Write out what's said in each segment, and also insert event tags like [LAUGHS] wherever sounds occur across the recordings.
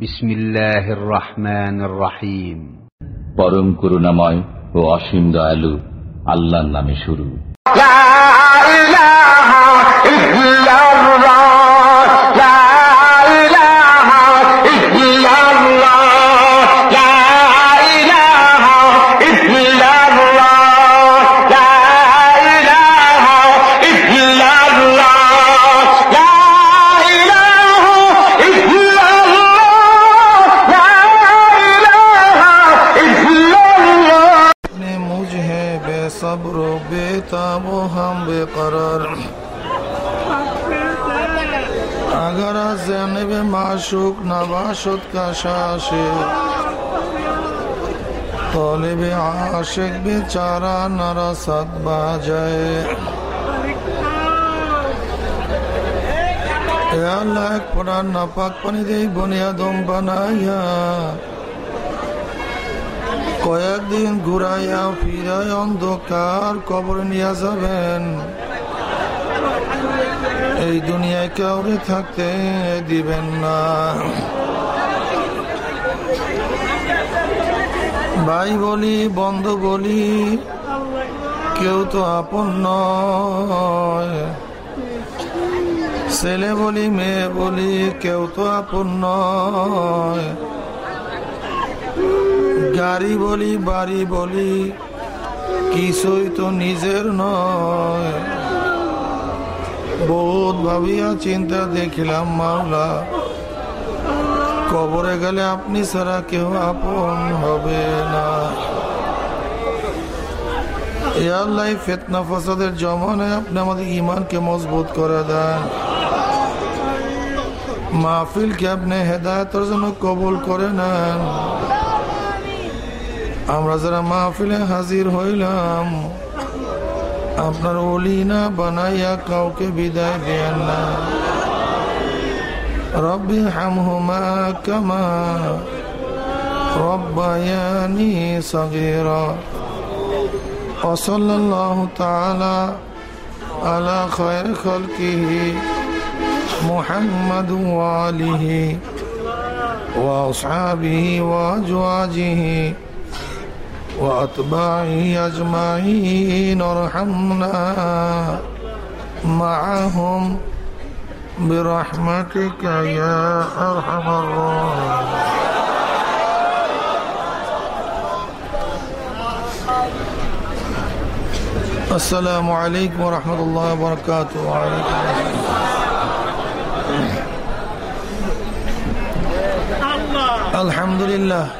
বিসমিল্লাহির রহমানির রহিম পরম করুণাময় ও অসীম দয়ালু আল্লাহর নামে শুরু। লা ইল্লাল্লাহ। قرار اگر از جانب معشوق نباشد کشاشه طالب عاشق بیچارا نرسد باجه اے اللہ ایک پرانا پاک پانی دے بنیادوں بنایا কয়েকদিন ঘুরাইয়া ফিরাই অন্ধকার কবরে নিয়ে যাবেন। এই দুনিয়ায় কাউরে থাকতে দিবেন না। ভাই বলি, বন্ধু বলি, কেউ তো আপন নয়। ছেলে বলি, মেয়ে বলি, কেউ তো আপন নয়। গাড়ি বলি, বাড়ি বলি, কিছুই তো নিজের নয়। বহুত ভাবিয়া চিন্তা দেখিলাম মাওলা, কবরে গেলে আপনি ছাড়া কেউ আপন হবে না। আল্লাহ ফেতনা ফসাদের জমানায় আপনি আমাদের ইমানকে মজবুত করে দেন। মাহফিলকে আপনি হেদায়তের জন্য কবুল করে নেন। আমরা যারা মাহফিলে হাজির হইলাম আপনার অলি না বানাইয়া কাউকে বিদায় দেন না রব্বি হামহুমা কামা রব্বায়ানি সগীরা وصلى الله تعالى على خير خلقه محمد وآله وأصحابه وأزواجه وأتباعه أجمعين ارحمنا معهم برحمتك يا أرحم الراحمين. السلام عليكم ورحمة الله وبركاته. وعليكم السلام. الحمد لله.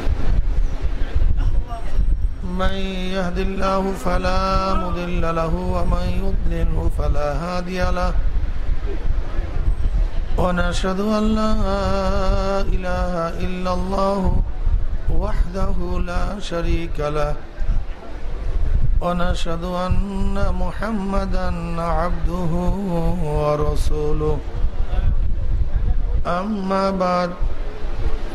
من يهد الله فلا مضل له ومن يضلله فلا هادي له. ونشهد أن لا إله إلا الله وحده لا شريك له. ونشهد أن محمدا عبده ورسوله. أما بعد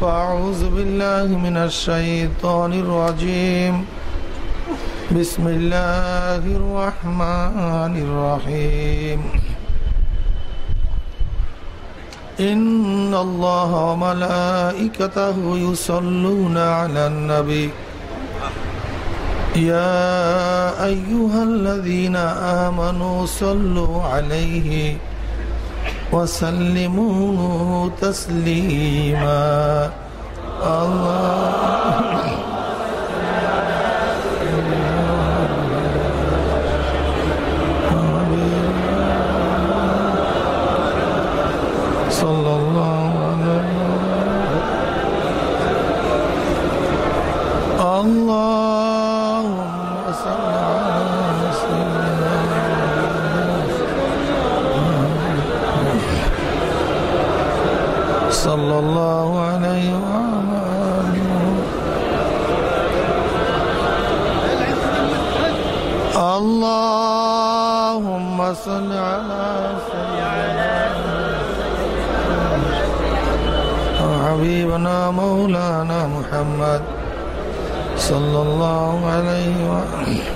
فأعوذ بالله من الشيطان الرجيم. بسم الله الرحمن الرحيم. إن الله وملائكته يصلون على النبي. يا أيها الذين آمنوا صلوا عليه وسلموا تسليما. الله. صل على سيدنا وحبيبنا مولانا محمد صلى الله عليه وآله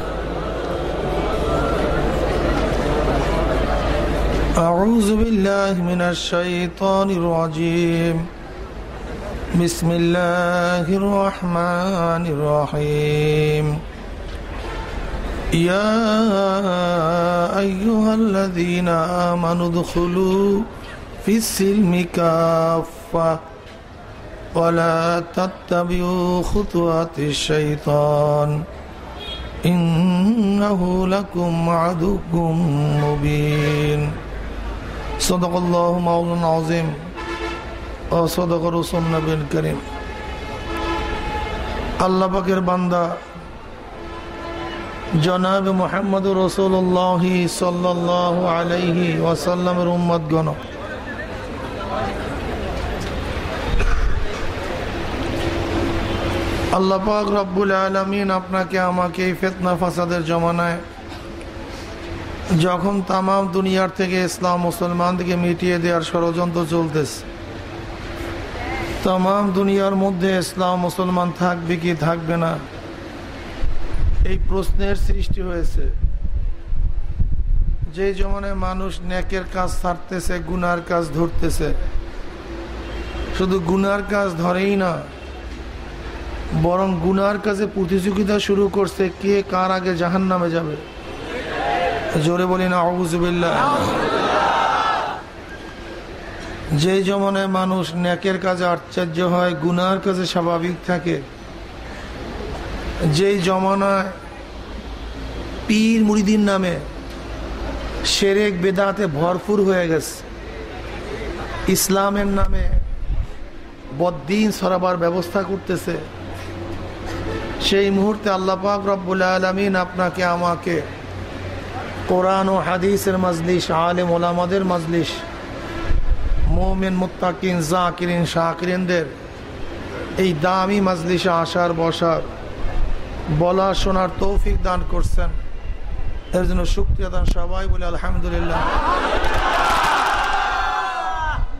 أعوذ بالله من الشيطان الرجيم. بسم الله الرحمن الرحيم. يا أيها الذين آمنوا ادخلوا في السلم كافة ولا تتبعوا خطوات الشيطان إنه لكم عدو مبين صدق الله مولانا العظيم وصدق رسول النبي الكريم আল্লাহ পাকের বান্দা জনাব মোহাম্মদ রসুল্লাহ সাল্লাহ আলাইহি ওয়াসাল্লামের উম্মত গণ আল্লাহ পাক রব্বুল আলমিন আপনাকে, আমাকে ফেতনা ফাসাদের জমানায় যখন তামাম দুনিয়ার থেকে ইসলাম মুসলমানদেরকে মিটিয়ে দেওয়ার ষড়যন্ত্র চলতেছে, তামাম দুনিয়ার মধ্যে ইসলাম মুসলমান থাকবে কি থাকবে না এই প্রশ্নের সৃষ্টি হয়েছে। যে জমানে মানুষ ন্যাকের কাজ ছাড়তেছে, গুনার কাজ ধরতেছে, শুধু গুনার কাজ ধরেই না, বরং গুনার কাজে প্রতিযোগিতা শুরু করছে, কে কার আগে জাহান নামে যাবে? জোরে বলি না আবুজুবিল্লাহ যে জমানায় মানুষ ন্যাকের কাজে আশ্চর্য হয়, গুনার কাজে স্বাভাবিক থাকে যেই জমানায় পীর মুরিদিন নামে সেরেক বেদাতে ভরপুর হয়ে গেছে, ইসলামের নামে বদ্দিন সরাবার ব্যবস্থা করতেছে, সেই মুহূর্তে আল্লাহ পাক রব্বুল আলমিন আপনাকে, আমাকে কোরআন ও হাদিসের মজলিস আলেম ওলামাদের মজলিস মোমেন, মুত্তাকিন, জাকিরিন, শাকিরিনদের এই দামি মজলিসে আসার বসার বলা শোনার তৌফিক দান করছেন। এর জন্য শুক্রিয়া দান সবাই বলে আলহামদুলিল্লাহ।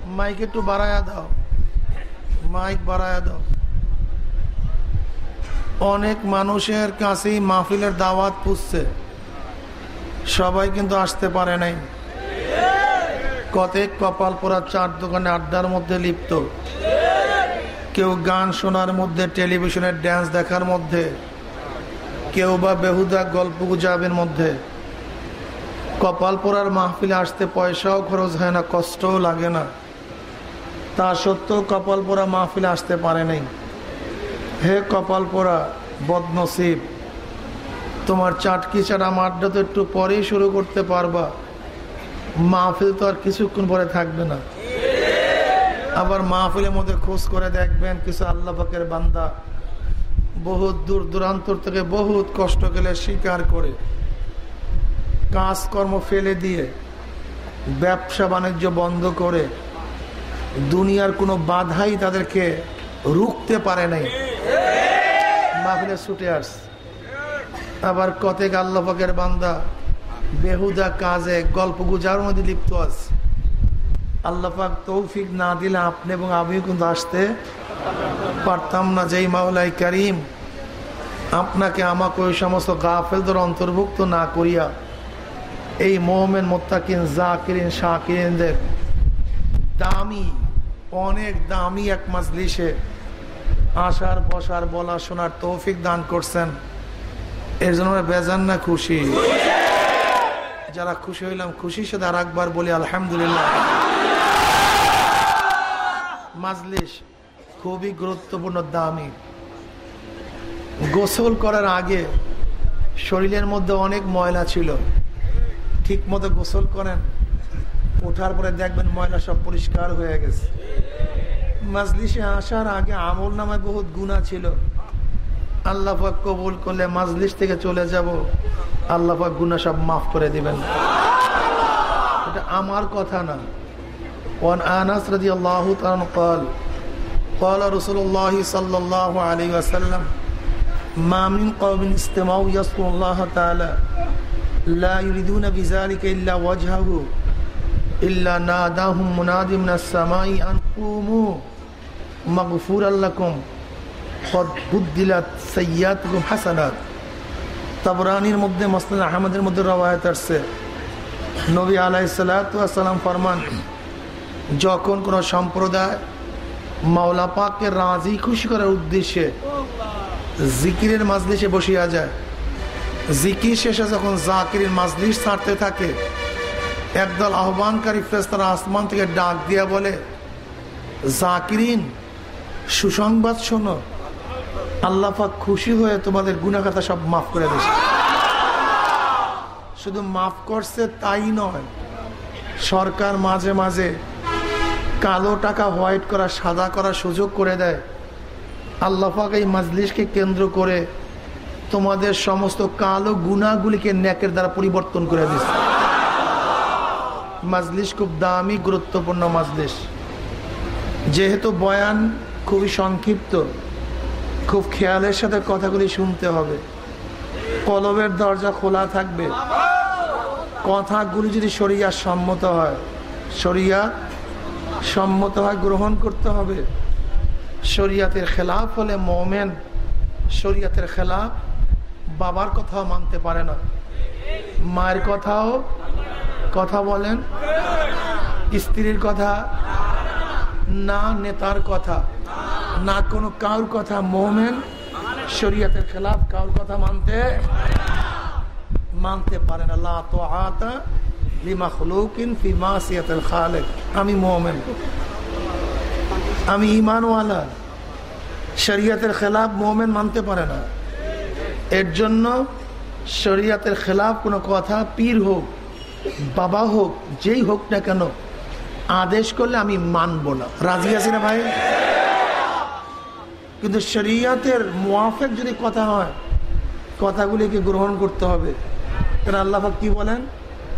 মাইক একটু বাড়ায়া দাও। মাইক বাড়ায়া দাও। অনেক মানুষের কাছেই মাহফিলের দাওয়াত পুষছে। সবাই কিন্তু আসতে পারে নাই। কতেক কপাল পোড়া চার দোকানে আড্ডার মধ্যে লিপ্ত। কেউ গান শোনার মধ্যে, টেলিভিশনের ড্যান্স দেখার মধ্যে। কেউ বা বেহুদা গল্প গুজাবের মধ্যে। কপাল পোড়ার মাহফিলে আসতে পয়সাও খরচ হয় না, কষ্টও লাগে না। তা সত্ত্বেও কপাল পোড়া মাহফিলে আসতে পারে নাই। হে কপাল পোড়া বদনসিব, তোমার চাটকি চাটা আড্ডা তো একটু পরেই শুরু করতে পারবা। মাহফিল তো আর কিছুক্ষণ পরে থাকবে না। আবার মাহফিলের মধ্যে খোঁজ করে দেখবেন, কিছু আল্লাহ পাকের বান্দা বহুত দূর দূরান্তর থেকে বহুত কষ্ট গেলে স্বীকার করে। কাজকর্ম ফেলে দিয়ে, ব্যবসা বাণিজ্য বন্ধ করে, দুনিয়ার কোনো বাধাই তাদেরকে রুখতে পারে নাই। মাহফিলে ছুটে আস। আবার কতেক আল্লাহের বান্দা বেহুদা কাজে গল্প গুজার মধ্যে লিপ্ত আছে আল্লাপাক তৌফিক না দিলে আপনি এবং আমিও কিন্তু আসতে পারতাম না যেই মাওলাই করিম আপনাকে আমাকে ওই সমস্ত গাফেলদের অন্তর্ভুক্ত না করিয়া এই মোহামেন মোত্তাকিন, জাকিরিন, শাকিরিনদের দামি, অনেক দামি এক মাজলিসে আসার বসার বলা শোনার তৌফিক দান করছেন। এর জন্য আমরা বেজান না খুশি। যারা খুশি হইলাম, খুশির সাথে আর একবার বলি আলহামদুলিল্লাহ। মাজলিস খুবই গুরুত্বপূর্ণ দামি গোসল করার আগে শরীরের মধ্যে অনেক ময়লা ছিল ঠিক মতো গোসল করেন ওঠার পরে দেখবেন ময়লা সব পরিষ্কার হয়ে গেছে মাজলিসে আসার আগে আমল নামায় বহুত গুণা ছিল আল্লাহ কবুল করলে মাজলিস থেকে চলে যাব আল্লাহ গুণা সব মাফ করে দিবেন এটা আমার কথা না وعن انس رضي الله تعالى قال قال رسول الله صلى الله عليه وسلم ما من قوم استمعوا يذكر الله تعالى লা ইউরিদুনা বিযালিকা ইল্লা ওয়াজহাহু ইল্লা নাদাহুম মুনাদিম মিনাস সামাই আন কুমু মাগফুরাল লাকুম কদ বুদ্দিলাত সাইয়্যাতুকুম হাসানাত তাবরানির মধ্যে মাসনাদ আহমদের মধ্যে রওয়ায়াত আসছে নবী আলাইসালাম ফরমান যখন কোনো সম্প্রদায় মাওলা পাককে রাজি, খুশি করার উদ্দেশ্যে জিকিরের মাজলিসে বসিয়া যায়। জিকির শেষে যখন জাকিরের মাজলিস ছাড়তে থাকে, একদল আহ্বানকারী ফেস্তারা আসমান থেকে ডাক দিয়া বলে, জাকিরিন, সুসংবাদ শোনো। আল্লাহ পাক খুশি হয়ে তোমাদের গুণাগাথা সব মাফ করে দিয়েছে। শুধু মাফ করছে তাই নয়, সরকার মাঝে মাঝে কালো টাকা হোয়াইট করা, সাদা করার সুযোগ করে দেয়। আল্লাহাক এই মাজলিসকে কেন্দ্র করে তোমাদের সমস্ত কালো গুণাগুলিকে ন্যাকের দ্বারা পরিবর্তন করে দিচ্ছে মাজলিস খুব দামি, গুরুত্বপূর্ণ মাজলিস যেহেতু বয়ান খুবই সংক্ষিপ্ত, খুব খেয়ালের সাথে কথাগুলি শুনতে হবে। কলবের দরজা খোলা থাকবে। কথাগুলি যদি শরিয়া সম্মত হয়, শরিয়া সম্মত হয় গ্রহণ করতে হবে। শরিয়াতের খেলাফ হলে মোমেন শরিয়াতের খেলাফ বাবার কথাও মানতে পারে না। মায়ের কথাও কথা বলেন। স্ত্রীর কথা না নেতার কথা না কোনো কাউর কথা মোমেন শরিয়াতের খেলাফ কাউর কথা মানতে মানতে পারে না। লা তো আতা লিমাখলুকিন ফি মাসিয়াতিল খালিক। আমি মোমেন। আমি ইমানওয়ালা শরিয়াতের খেলাফ মোমেন মানতে পারে না। এর জন্য শরিয়াতের খেলাফ কোনো কথা পীর হোক, বাবা হোক, যেই হোক না কেন, আদেশ করলে আমি মানব না। রাজি আছি না ভাই? কিন্তু শরিয়াতের মুআফেক যদি কথা হয়, কথাগুলিকে গ্রহণ করতে হবে। তাহলে আল্লাহ কি বলেন?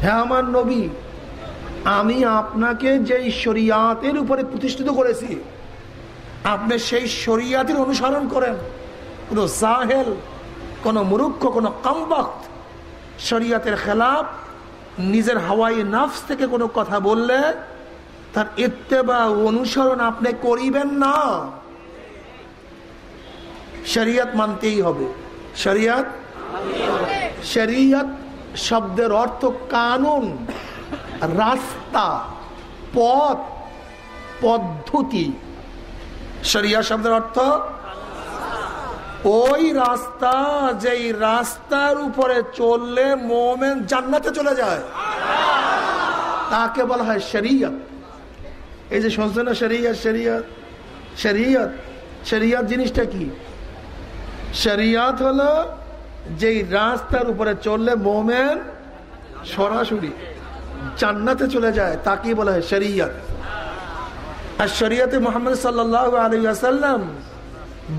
হ্যাঁ আমার নবী আমি আপনাকে যেই শরিয়াতের উপরে প্রতিষ্ঠিত করেছি আপনি সেই শরিয়াতের অনুসরণ করেন। কোনো জাহেল কোনো মুরুক্ষ কোনো কমবক্ত শরিয়াতের খেলাফ নিজের হাওয়াই নাফস থেকে কোনো কথা বললে তার ইত্তেবা অনুসরণ আপনি করিবেন না। শরিয়াত মানতেই হবে। শরিয়াত? শরিয়ত শব্দের অর্থ কানুন, রাস্তা, পথ, পদ্ধতি। শরিয়া শব্দের অর্থ? ওই রাস্তা যেই রাস্তার উপরে চললে মোমেন জান্নাতে চলে যায়। তাকে বলা হয় শরিয়ত। এই যে শুনছে না শরিয়ত শরিয়ত শরিয়ত? শরিয়ত জিনিসটা কি? শরিয়ত হলো যেই রাস্তার উপরে চললে মোমেন সরাসরি জান্নাতে চলে যায়, তাকেই বলা হয় শরিয়ত। আর শরিয়তে মোহাম্মদ সাল্লাহ আলী আসাল্লাম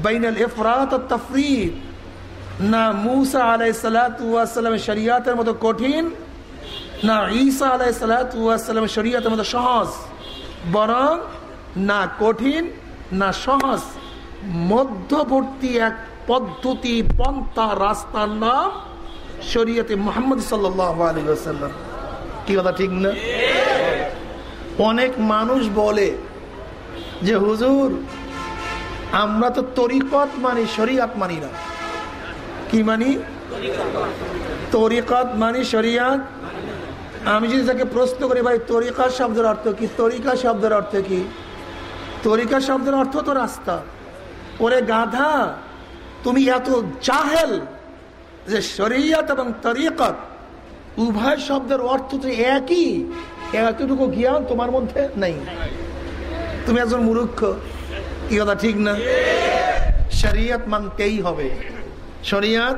বাইনাল ইফরাত তফরিদ। না মুসা আলাই সালাতাম শরিয়াতের মতো কঠিন, না ঈসা আলাই সালাতাম শরিয়াতের মতো সহজ, বরং না কঠিন, না সহজ, মধ্যবর্তী এক পদ্ধতি, পন্থা, রাস্তার নাম শরীয়তে মোহাম্মদ সাল্লাহ আলী কি কথা, ঠিক না? অনেক মানুষ বলে যে, হুজুর, আমরা তো তরিকত মানি, শরিয়াত মানি না। কি মানি? তরিকত মানি, শরিয়াত? আমি যদি তাকে প্রশ্ন করি, ভাই, তরিকা শব্দের অর্থ কি? তরিকা শব্দের অর্থ কি? তরিকা শব্দের অর্থ তো রাস্তা। ওরে গাধা তুমি এত জাহেল যে শরিয়ত এবং তরিকত উভয় শব্দের অর্থ তো একই। এতটুকু জ্ঞান তোমার মধ্যে নেই। তুমি একজন মুরুক্ষ কি কথা, ঠিক না? শরিয়ত মানতেই হবে। শরিয়ত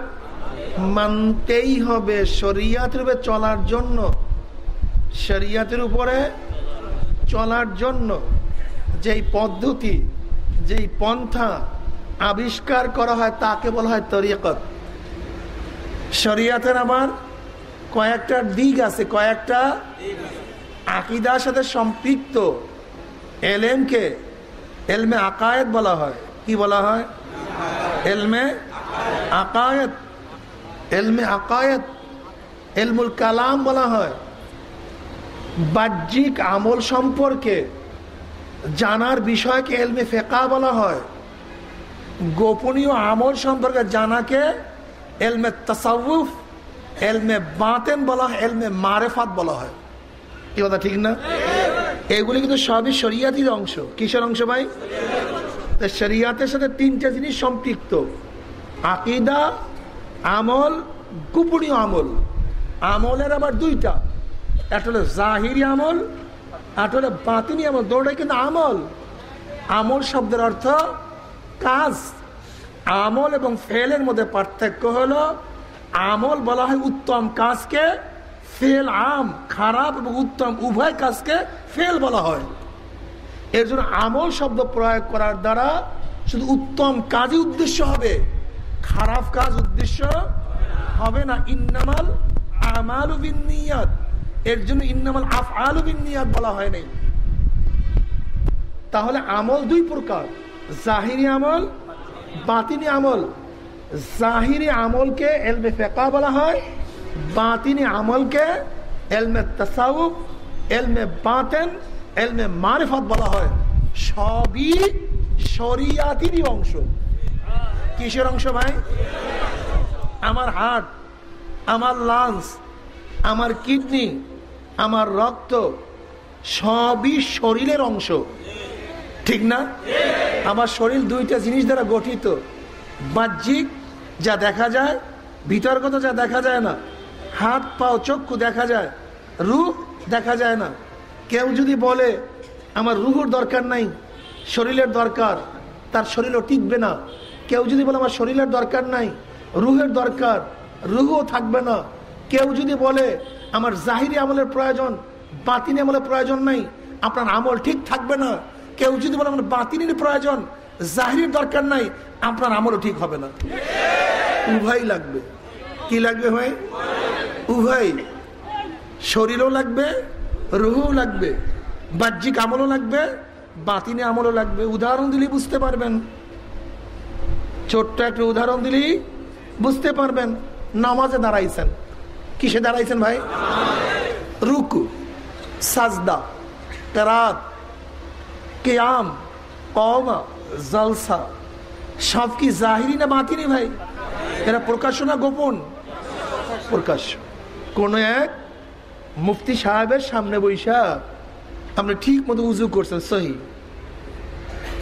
মানতেই হবে। শরিয়াতের উপরে চলার জন্য। শরিয়াতের উপরে চলার জন্য যেই পদ্ধতি, যেই পন্থা আবিষ্কার করা হয়, তাকে বলা হয় তরিকত। শরিয়াতের আবার কয়েকটা দিক আছে, কয়েকটা আকিদার সাথে সম্পৃক্ত। এলেমকে এলমে আকায়েত বলা হয়। কি বলা হয়? এলমে আকায়েত এলমে আকায়েত এলমুল কালাম বলা হয়। বাহ্যিক আমল সম্পর্কে জানার বিষয়কে এলমে ফেকা বলা হয়। গোপনীয় আমল সম্পর্কে জানাকে এলমে তসাউফ, এলমে বাতেন বলা হয়, এলমে মারেফাত বলা হয়। কি কথা, ঠিক না? এগুলি কিন্তু সবই শরিয়াতির অংশ। কিসের অংশ ভাই? শরিয়াতের সাথে তিনটা জিনিস সম্পৃক্ত। আকিদা, আমল, গোপনীয় আমল। আমলের আবার দুইটা। একটা হলো জাহিরি আমল, একটা হলো বাতিনি আমল। দৌড়াই কিন্তু আমল। আমল শব্দের অর্থ কাজ। আমল এবং ফেলের মধ্যে পার্থক্য হলো, আমল বলা হয় উত্তম কাজকে, ফেল আম, খারাপ এবং উত্তম উভয় কাজকে ফেল বলা হয়। এর জন্য আমল শব্দ প্রয়োগ করার দ্বারা শুধু উত্তম কাজই উদ্দেশ্য হবে, খারাপ কাজ উদ্দেশ্য হবে না। ইন্নামাল আমাল বিনিয়াত এর জন্য ইন্নামাল আফ আলু বিনিয়াত বলা হয় নাই। তাহলে আমল দুই প্রকার। জাহিরি আমল, বাতিনি আমল। জাহিরি আমলকে এলমে ফেকা বলা হয়, বাতিনি আমলকে এলমে তসাউফ, এলমে বাতেন, এলমে মারিফত বলা হয়। সবই শরিয়াতিরই অংশ। কিসের অংশ ভাই? আমার হার্ট, আমার লাংস, আমার কিডনি, আমার রক্ত, সবই শরীরের অংশ। ঠিক না? আমার শরীর দুইটা জিনিস দ্বারা গঠিত। বাহ্যিক যা দেখা যায়, বিতর্কত যা দেখা যায় না। হাত, পাও, চক্ষু দেখা যায়, রূহ দেখা যায় না। কেউ যদি বলে, আমার রুহুর দরকার নাই, শরীরের দরকার, তার শরীরও টিকবে না। কেউ যদি বলে, আমার শরীরের দরকার নাই, রুহের দরকার, রুহও থাকবে না। কেউ যদি বলে, আমার জাহিরি আমলের প্রয়োজন, বাতিনি আমলের প্রয়োজন নাই, আপনার আমল ঠিক থাকবে না। কেউ যদি বলে আমার বাতিনির প্রয়োজন, জাহিরির দরকার নাই, আপনার আমলও ঠিক হবে না। উভয় লাগবে। কি লাগবে ভাই? উভয়। শরীরও লাগবে, রুহও লাগবে, বাহ্যিক আমলও লাগবে বাতিনি আমলও লাগবে। উদাহরণ দিলেই বুঝতে পারবেন। ছোট্ট একটা উদাহরণ দিলেই বুঝতে পারবেন। নামাজে দাঁড়াইছেন। কিসে দাঁড়াইছেন ভাই? রুকু, সাজদা কেরাত কেয়াম কমা জলসা সব কি জাহিরি না বাতিনি ভাই এরা প্রকাশ্য না গোপন প্রকাশ্য কোন এক মুফতি সাহেবের সামনে বৈশা আপনি ঠিক মতো উজু করছেন সহি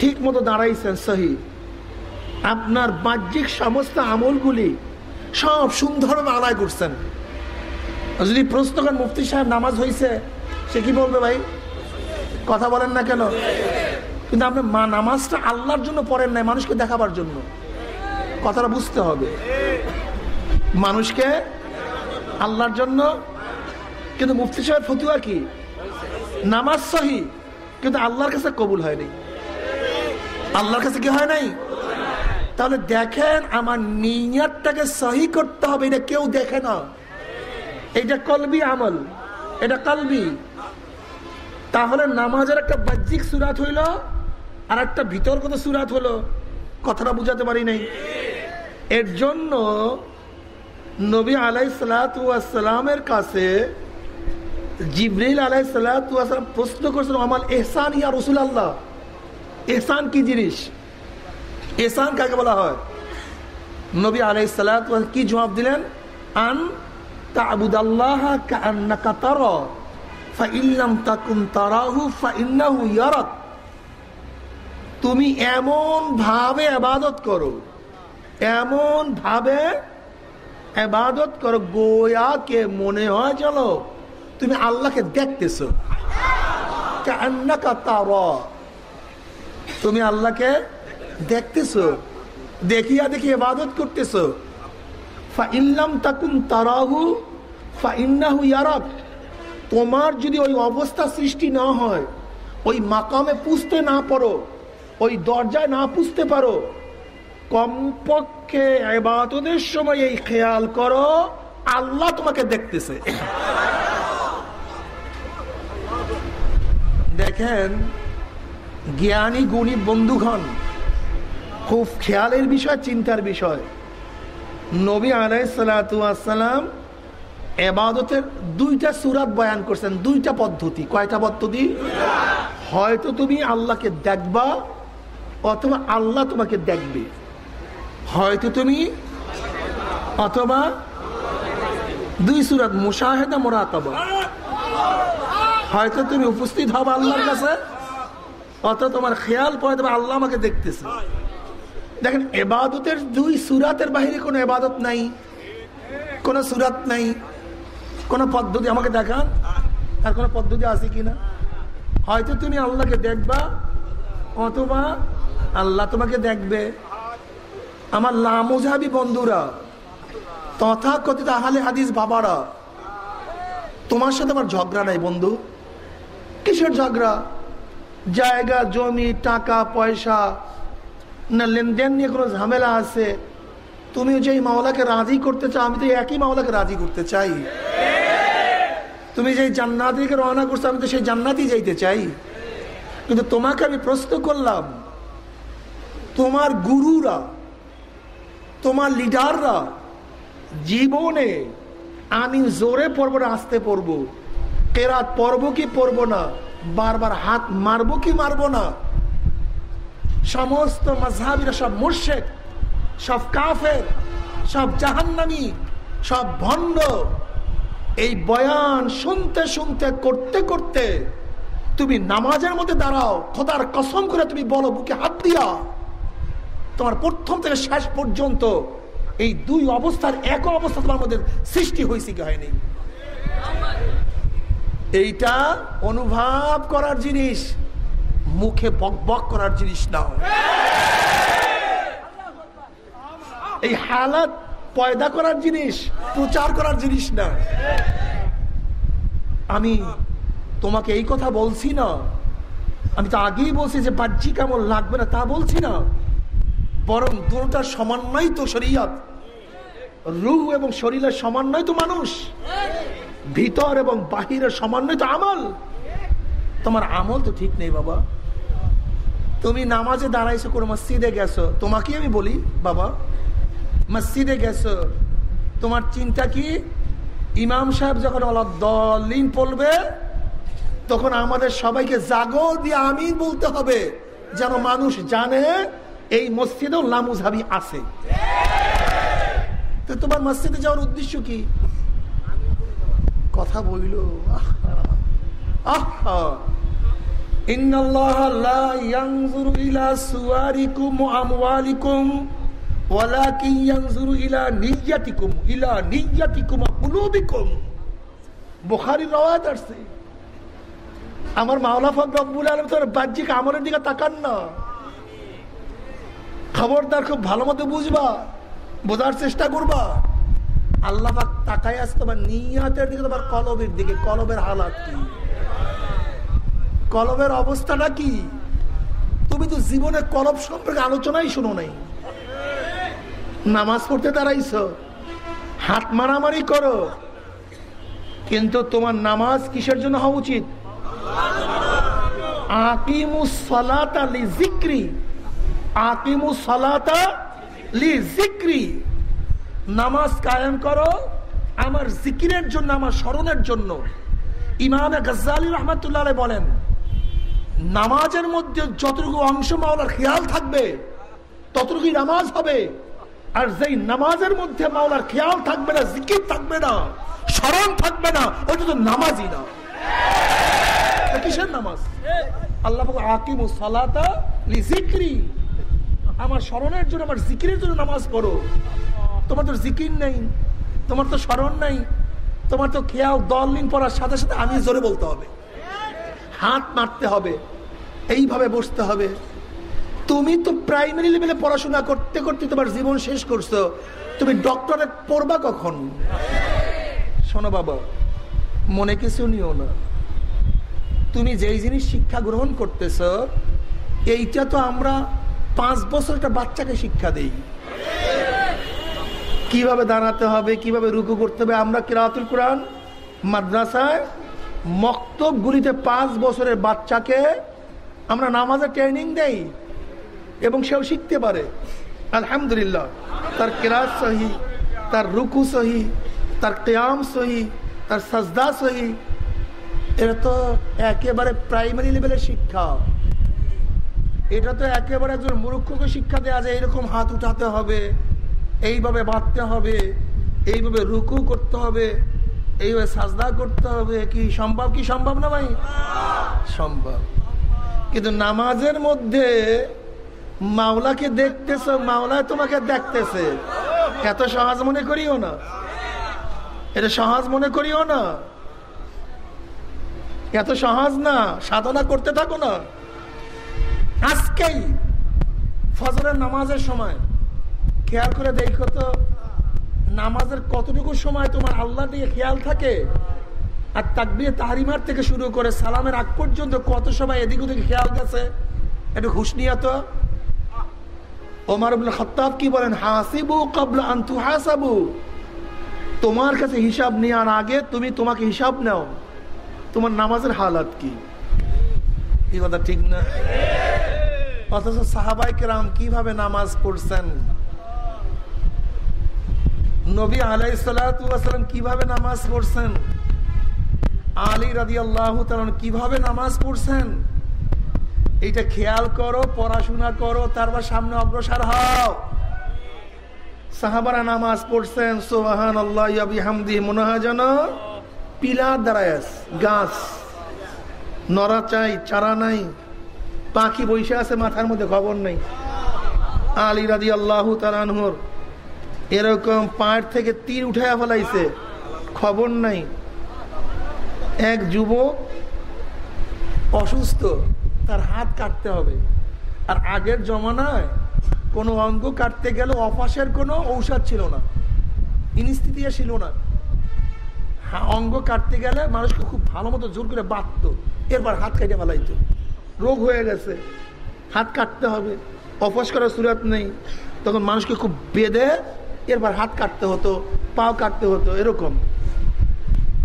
ঠিক মতো দাঁড়াইছেন সহি আপনার বাহ্যিক সমস্ত আমলগুলি সব সুন্দরভাবে আদায় করছেন যদি প্রশ্ন করেন মুফতি সাহেব নামাজ হয়েছে সে কি বলবে ভাই কথা বলেন না কেন? কিন্তু আপনি মা নামাজটা আল্লাহর জন্য পড়েন নাই, মানুষকে দেখাবার জন্য। কথাটা বুঝতে হবে। মানুষকে আল্লাহর জন্য, কিন্তু মুফতি সাহেব ফতুয়া কি? নামাজ সহি, কিন্তু আল্লাহর কাছে কবুল হয়নি আল্লাহর কাছে কি হয় নাই? তাহলে দেখেন আমার নিয়াতটাকে সহি করতে হবে, এটা কেউ দেখে না। এটা কলবি আমল, এটা কলবি। তাহলে নামাজের একটা বাহ্যিক সুরাত হইল আর একটা বিতর্কত সুরাত হলো, কথাটা বুঝাতে পারি নাই। এর জন্য নবী আলাই সালাতামের কাছে জিবরিল আলাই সালাতাম প্রশ্ন করছিল আমার এহসান ইয়া রসুল আল্লাহ এহসান কি জিনিস? এহসান কাকে বলা হয়? নবী আলাই সালাত কি জবাব দিলেন? আন তাবুদ আল্লাহ কান্নাকা তারা। ফাইল্লাম তুমি এমন ভাবে আবাদত করো, এমন ভাবে আবাদত করো গোয়াকে মনে হয় চলো তুমি আল্লাহকে দেখতেছো। তুমি আল্লাহকে দেখতেছো, দেখিয়া দেখি এবাদত করতেছো। ফা ইল্লাম তাকুন তারাহু ফা ইয়ারাক। তোমার যদি ওই অবস্থা সৃষ্টি না হয়, ওই মাকামে পুষতে না পারো, ওই দরজায় না পুষতে পারো, কমপক্ষে এবাদতের সময় এই খেয়াল করো, আল্লাহ তোমাকে দেখতেছে। দেখেন, জ্ঞানী, গুণী বন্ধুগণ, খুব খেয়ালের বিষয়, চিন্তার বিষয়। নবী আলাইসালাম এবাদতের দুইটা সুরাত বয়ান করছেন, দুইটা পদ্ধতি। কয়টা পদ্ধতি? হয়তো তুমি আল্লাহকে দেখবা অথবা আল্লাহ তোমাকে দেখবে। হয়তো তুমি অথবা দুই সুরাত মুশাহেদা মোরাকাবা হয়তো তুমি উপস্থিত হবে আল্লাহর কাছে অথবা তোমার খেয়াল পড়ে দেবে আল্লাহ আমাকে দেখতেছে। দেখেন, এবাদতের দুই সুরাতের বাহিরে কোনো এবাদত নাই, কোনো সুরাত নাই। কোনো পদ্ধতি আমাকে দেখান আর কোনো পদ্ধতি আছে কিনা? হয়তো তুমি আল্লাহকে দেখবা, অথবা আল্লাহ তোমাকে দেখবে। আমার লামুজাবি বন্ধুরা তথা কথিত আহলে হাদিস বাবারা, তোমার সাথে আমার ঝগড়া নাই বন্ধু। কিসের ঝগড়া? জায়গা, জমি, টাকা, পয়সা, না লেনদেন নিয়ে কোনো ঝামেলা আছে? তুমিও যেই মাওলাকে রাজি করতে চাও, আমি তো একই মাওলাকে রাজি করতে চাই। তুমি যে জান্নাত দিকে রওনা করছ, আমি তো সেই জান্নাতই যাইতে চাই। কিন্তু তোমাকে আমি প্রশ্ন করলাম, তোমার গুরুরা, তোমার লিডাররা জীবনে আমি জোরে পড়ব না, আসতে পড়ব কেরাত পড়ব কি পড়ব না, বারবার হাত মারবো কি মারবো না। সমস্ত মজহাবিরা সব মুর্শেক সব কাফের, সব জাহান্নামি, সব ভণ্ড। এই বয়ান শুনতে শুনতে, করতে করতে তুমি নামাজের মধ্যে দাঁড়াও, খোদার কসম করে তুমি বলো, বুকে হাত দিয়া। তোমার প্রথম থেকে শেষ পর্যন্ত এই দুই অবস্থার এক অবস্থা তোমার মধ্যে সৃষ্টি হয়েছে কি হয়নি? এইটা অনুভব করার জিনিস, মুখে বক বক করার জিনিস না। এই হালাত পয়দা করার জিনিস, প্রচার করার জিনিস না। আমি তোমাকে এই কথা বলছি না। আমি তো আগেই বলছি যে বাহ্যিক কেমন লাগবে না, তা বলছি না। বরং দুটার সমন্বয় তো শরীয়ত। রুহ এবং শরীরের সমন্বয় তো মানুষ। ভিতর এবং বাহিরের সমন্বয় তো আমল। তোমার আমল তো ঠিক নেই, বাবা। তুমি নামাজে দাঁড়াইছো, কোনো মসজিদে গেছো। তোমাকে আমি বলি, বাবা মসজিদে গেছো। তোমার চিন্তা কি? ইমাম সাহেব যখন দলিন পড়বে, তখন আমাদের সবাইকে জাগো দিয়ে আমি বলতে হবে। যেন মানুষ জানে এই মসজিদেও লামুজাবি আছে। তো তোমার মসজিদে যাওয়ার উদ্দেশ্য কি? কথা বইল। আহা আমার মাওলা ফাক বাহ্যিক আমলের দিকে তাকান না। খবরদার খুব ভালো মতো বুঝবা, বোঝার চেষ্টা করবা। আল্লাহ পাক আসতে তোমার নিয়াতের দিকে, তোমার কলবের দিকে। কলবের হালাত কি? কলবের অবস্থাটা কি? তুমি তো জীবনে কলব সম্পর্কে আলোচনাই শুনো নাই। নামাজ পড়তে দাঁড়াইছ। হাত মারামারি করো। কিন্তু তোমার নামাজ কিসের জন্য হওয়া উচিত? নামাজ কায়েম করো। আমার জিকিরের জন্য, আমার স্মরণের জন্য। ইমামে গজ্জালি রহমতুল্লাহ বলেন, নামাজের মধ্যে যতটুকু অংশ মাওলার খেয়াল থাকবে, ততটুকুই নামাজ হবে। আর যেই নামাজের মধ্যে মাওলার খেয়াল থাকবে না, জিকির থাকবে না, স্মরণ থাকবে না, ওইটা তো নামাজই না। কিসের নামাজ? আল্লাহ আকিম সালাতা লি জিক্রি আমার স্মরণের জন্য, আমার জিকিরের জন্য নামাজ পড়ো। তোমার তো জিকির নেই, তোমার তো স্মরণ নাই, তোমার তো খেয়াল দল দিন পড়ার সাথে সাথে আমি জোরে বলতে হবে। হাত মারতে হবে, এইভাবে বসতে হবে। তুমি তো প্রাইমারি লেভেলে পড়াশোনা করতে করতে তোমার জীবন শেষ করছ। তুমি ডক্টরেট পড়বা কখন? শোনো বাবা, মনে কিছু নিও না। তুমি যেই জিনিস শিক্ষা গ্রহণ করতেছ, এইটা তো আমরা পাঁচ বছর একটা বাচ্চাকে শিক্ষা দেই। কীভাবে দাঁড়াতে হবে, কীভাবে রুকু করতে হবে, আমরা কিরাতুল কোরআন মাদ্রাসায় মক্তবগুলিতে পাঁচ বছরের বাচ্চাকে আমরা নামাজের ট্রেনিং দেই। এবং সেও শিখতে পারে। আলহামদুলিল্লাহ, তার কেরাত সহি, তার রুকু সহি, তার কেয়াম সহি, তার সাজদা সহি। এটা তো একেবারে প্রাইমারি লেভেলের শিক্ষা। এটা তো একেবারে একজন মূর্খকে শিক্ষা দেওয়া যায় এরকম হাত উঠাতে হবে, এইভাবে বাঁধতে হবে, এইভাবে রুকু করতে হবে, এইভাবে সাজদা করতে হবে। কি সম্ভব কি সম্ভব না ভাই? সম্ভব। কিন্তু নামাজের মধ্যে মাওলাকে দেখতেছ, মাওলায় তোমাকে দেখতেছে। এত সহজ মনে করিও না। এটা সহজ মনে করিও না। এত সহজ না, সাধনা করতে থাকো না। আজকেই ফজরের নামাজের সময়, খেয়াল করে দেখো তো, নামাজের কতটুকু সময় তোমার আল্লাহ দিকে খেয়াল থাকে? আর তাকবির তাহারিমার থেকে শুরু করে সালামের আগ পর্যন্ত কত সময় এদিক ওদিকে খেয়াল গেছে? একটু ঘুষ নিয়ে তো। ওমার খত্তাব কি বলেন, হাসিবু কাবলা আন্তু হাসাবু তোমার কাছে হিসাব নেওয়ার আগে তুমি তোমাকে হিসাব নাও। তোমার নামাজের হালাত কি? এই কথা, ঠিক না? অথচ সাহাবাই কেরাম কীভাবে নামাজ পড়ছেন? নবী আলাই সালাম কীভাবে নামাজ পড়ছেন? আলী রাজি আল্লাহ কীভাবে নামাজ পড়ছেন? এইটা খেয়াল করো, পড়াশোনা করো, তারপর সামনে অগ্রসর হও। সাহাবারা নামাজ পড়ছেন সোহান আল্লাহ হামদি মনে হয় যেন পিলার দাঁড়ায় গাছ। নড়া চাই, চারা নাই, পাখি বসে আছে, মাথার মধ্যে খবর নেই। আলী রাজি আল্লাহ তালানহর এরকম পায়ের থেকে তীর উঠাইয়া ফেলাইছে, খবর নাই। এক যুবক অসুস্থ তার হাত কাটতে হবে। আর আগের জমানায় কোনো অঙ্গ কাটতে গেলে অপাসের কোনো ঔষধ ছিল না, ইনস্থিতিয়া ছিল না। অঙ্গ কাটতে গেলে মানুষকে খুব ভালো মতো জোর করে বাঁধতো, এরপর হাত কেটে ফেলাইতো। রোগ হয়ে গেছে, হাত কাটতে হবে অপাস করার সুরাত নেই। তখন মানুষকে খুব বেঁধে এরপর হাত কাটতে হতো, পাও কাটতে হতো, এরকম।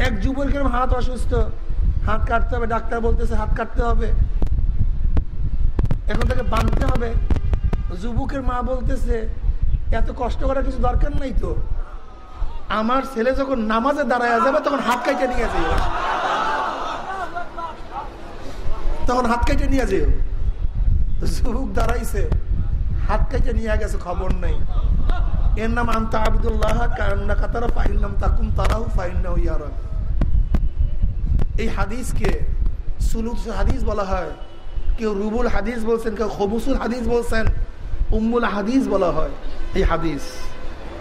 এক যুবকের হাত অসুস্থ, হাত কাটতে হবে, ডাক্তার বলতেছে হাত কাটতে হবে। এখন তাকে বাঁধতে হবে। যুবকের মা বলতেছে, এত কষ্ট করার কিছু দরকার নাই তো। আমার ছেলে যখন নামাজে দাঁড়ায় যাবে, তখন হাত কাইটে নিয়ে যাবে তখন হাত কাইটে নিয়ে যেও। যুবক দাঁড়াইছে, হাত কাইটে নিয়ে গেছে, খবর নেই। এর নাম, আন্তা আবদুল্লাহ কান্না কাতারা ফাইনাম তাকুম তারাহু ফাইন্না ইয়ারা এই হাদিসকে সুলুক হাদিস বলা হয়। কেউ রুবুল হাদিস বলছেন, কেউ খবুসুল হাদিস বলছেন, উম্মুল হাদিস বলা হয় এই হাদিস।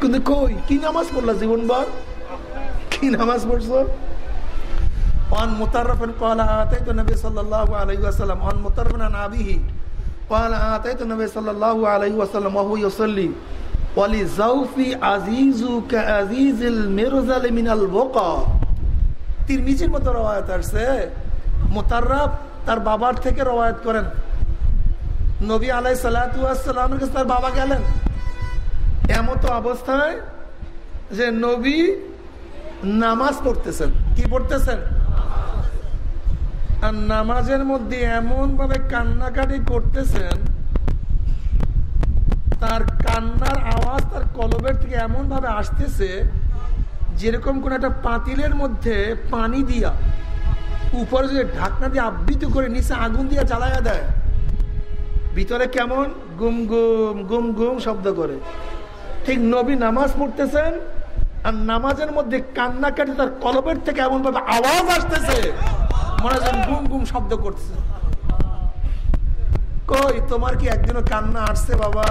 কিন্তু কই? কি নামাজ পড়লা জীবনভর? কি নামাজ পড়ছো? অন মোতারফেন কলা আতাই তো নবী সাল্লাহ আলাই আসালাম অন কলা আতাই তো নবী ইসল্লি ওয়ালি জাউফি আজিজু কা মিনাল বোকা। তিরমিজির মতো রওয়ায়াত আসছে, মোতাররাফ তার বাবার থেকে রওয়ায়াত করেন। নবী আলাই সালাতামের কাছে তার বাবা গেলেন। এমত অবস্থায় যে নবী নামাজ পড়তেছেন। কি পড়তেছেন? আর নামাজের মধ্যে এমন ভাবে কান্নাকাটি করতেছেন, তার কান্নার আওয়াজ তার কলবের থেকে এমন ভাবে আসতেছে, যেরকম কোন একটা পাতিলের মধ্যে পানি দিয়া উপরে যদি ঢাকনা দিয়ে আবৃত করে নিচে আগুন দিয়ে জ্বালাইয়া দেয় ভিতরে কেমন গুম গুম গুম গুম শব্দ করে ঠিক নবী নামাজ পড়তেছেন আর নামাজের মধ্যে কান্নাকাটি তার কলবের থেকে এমন ভাবে আওয়াজ আসতেছে মনে হয় গুম গুম শব্দ করছে কই তোমার কি একদিনও কান্না আসছে বাবা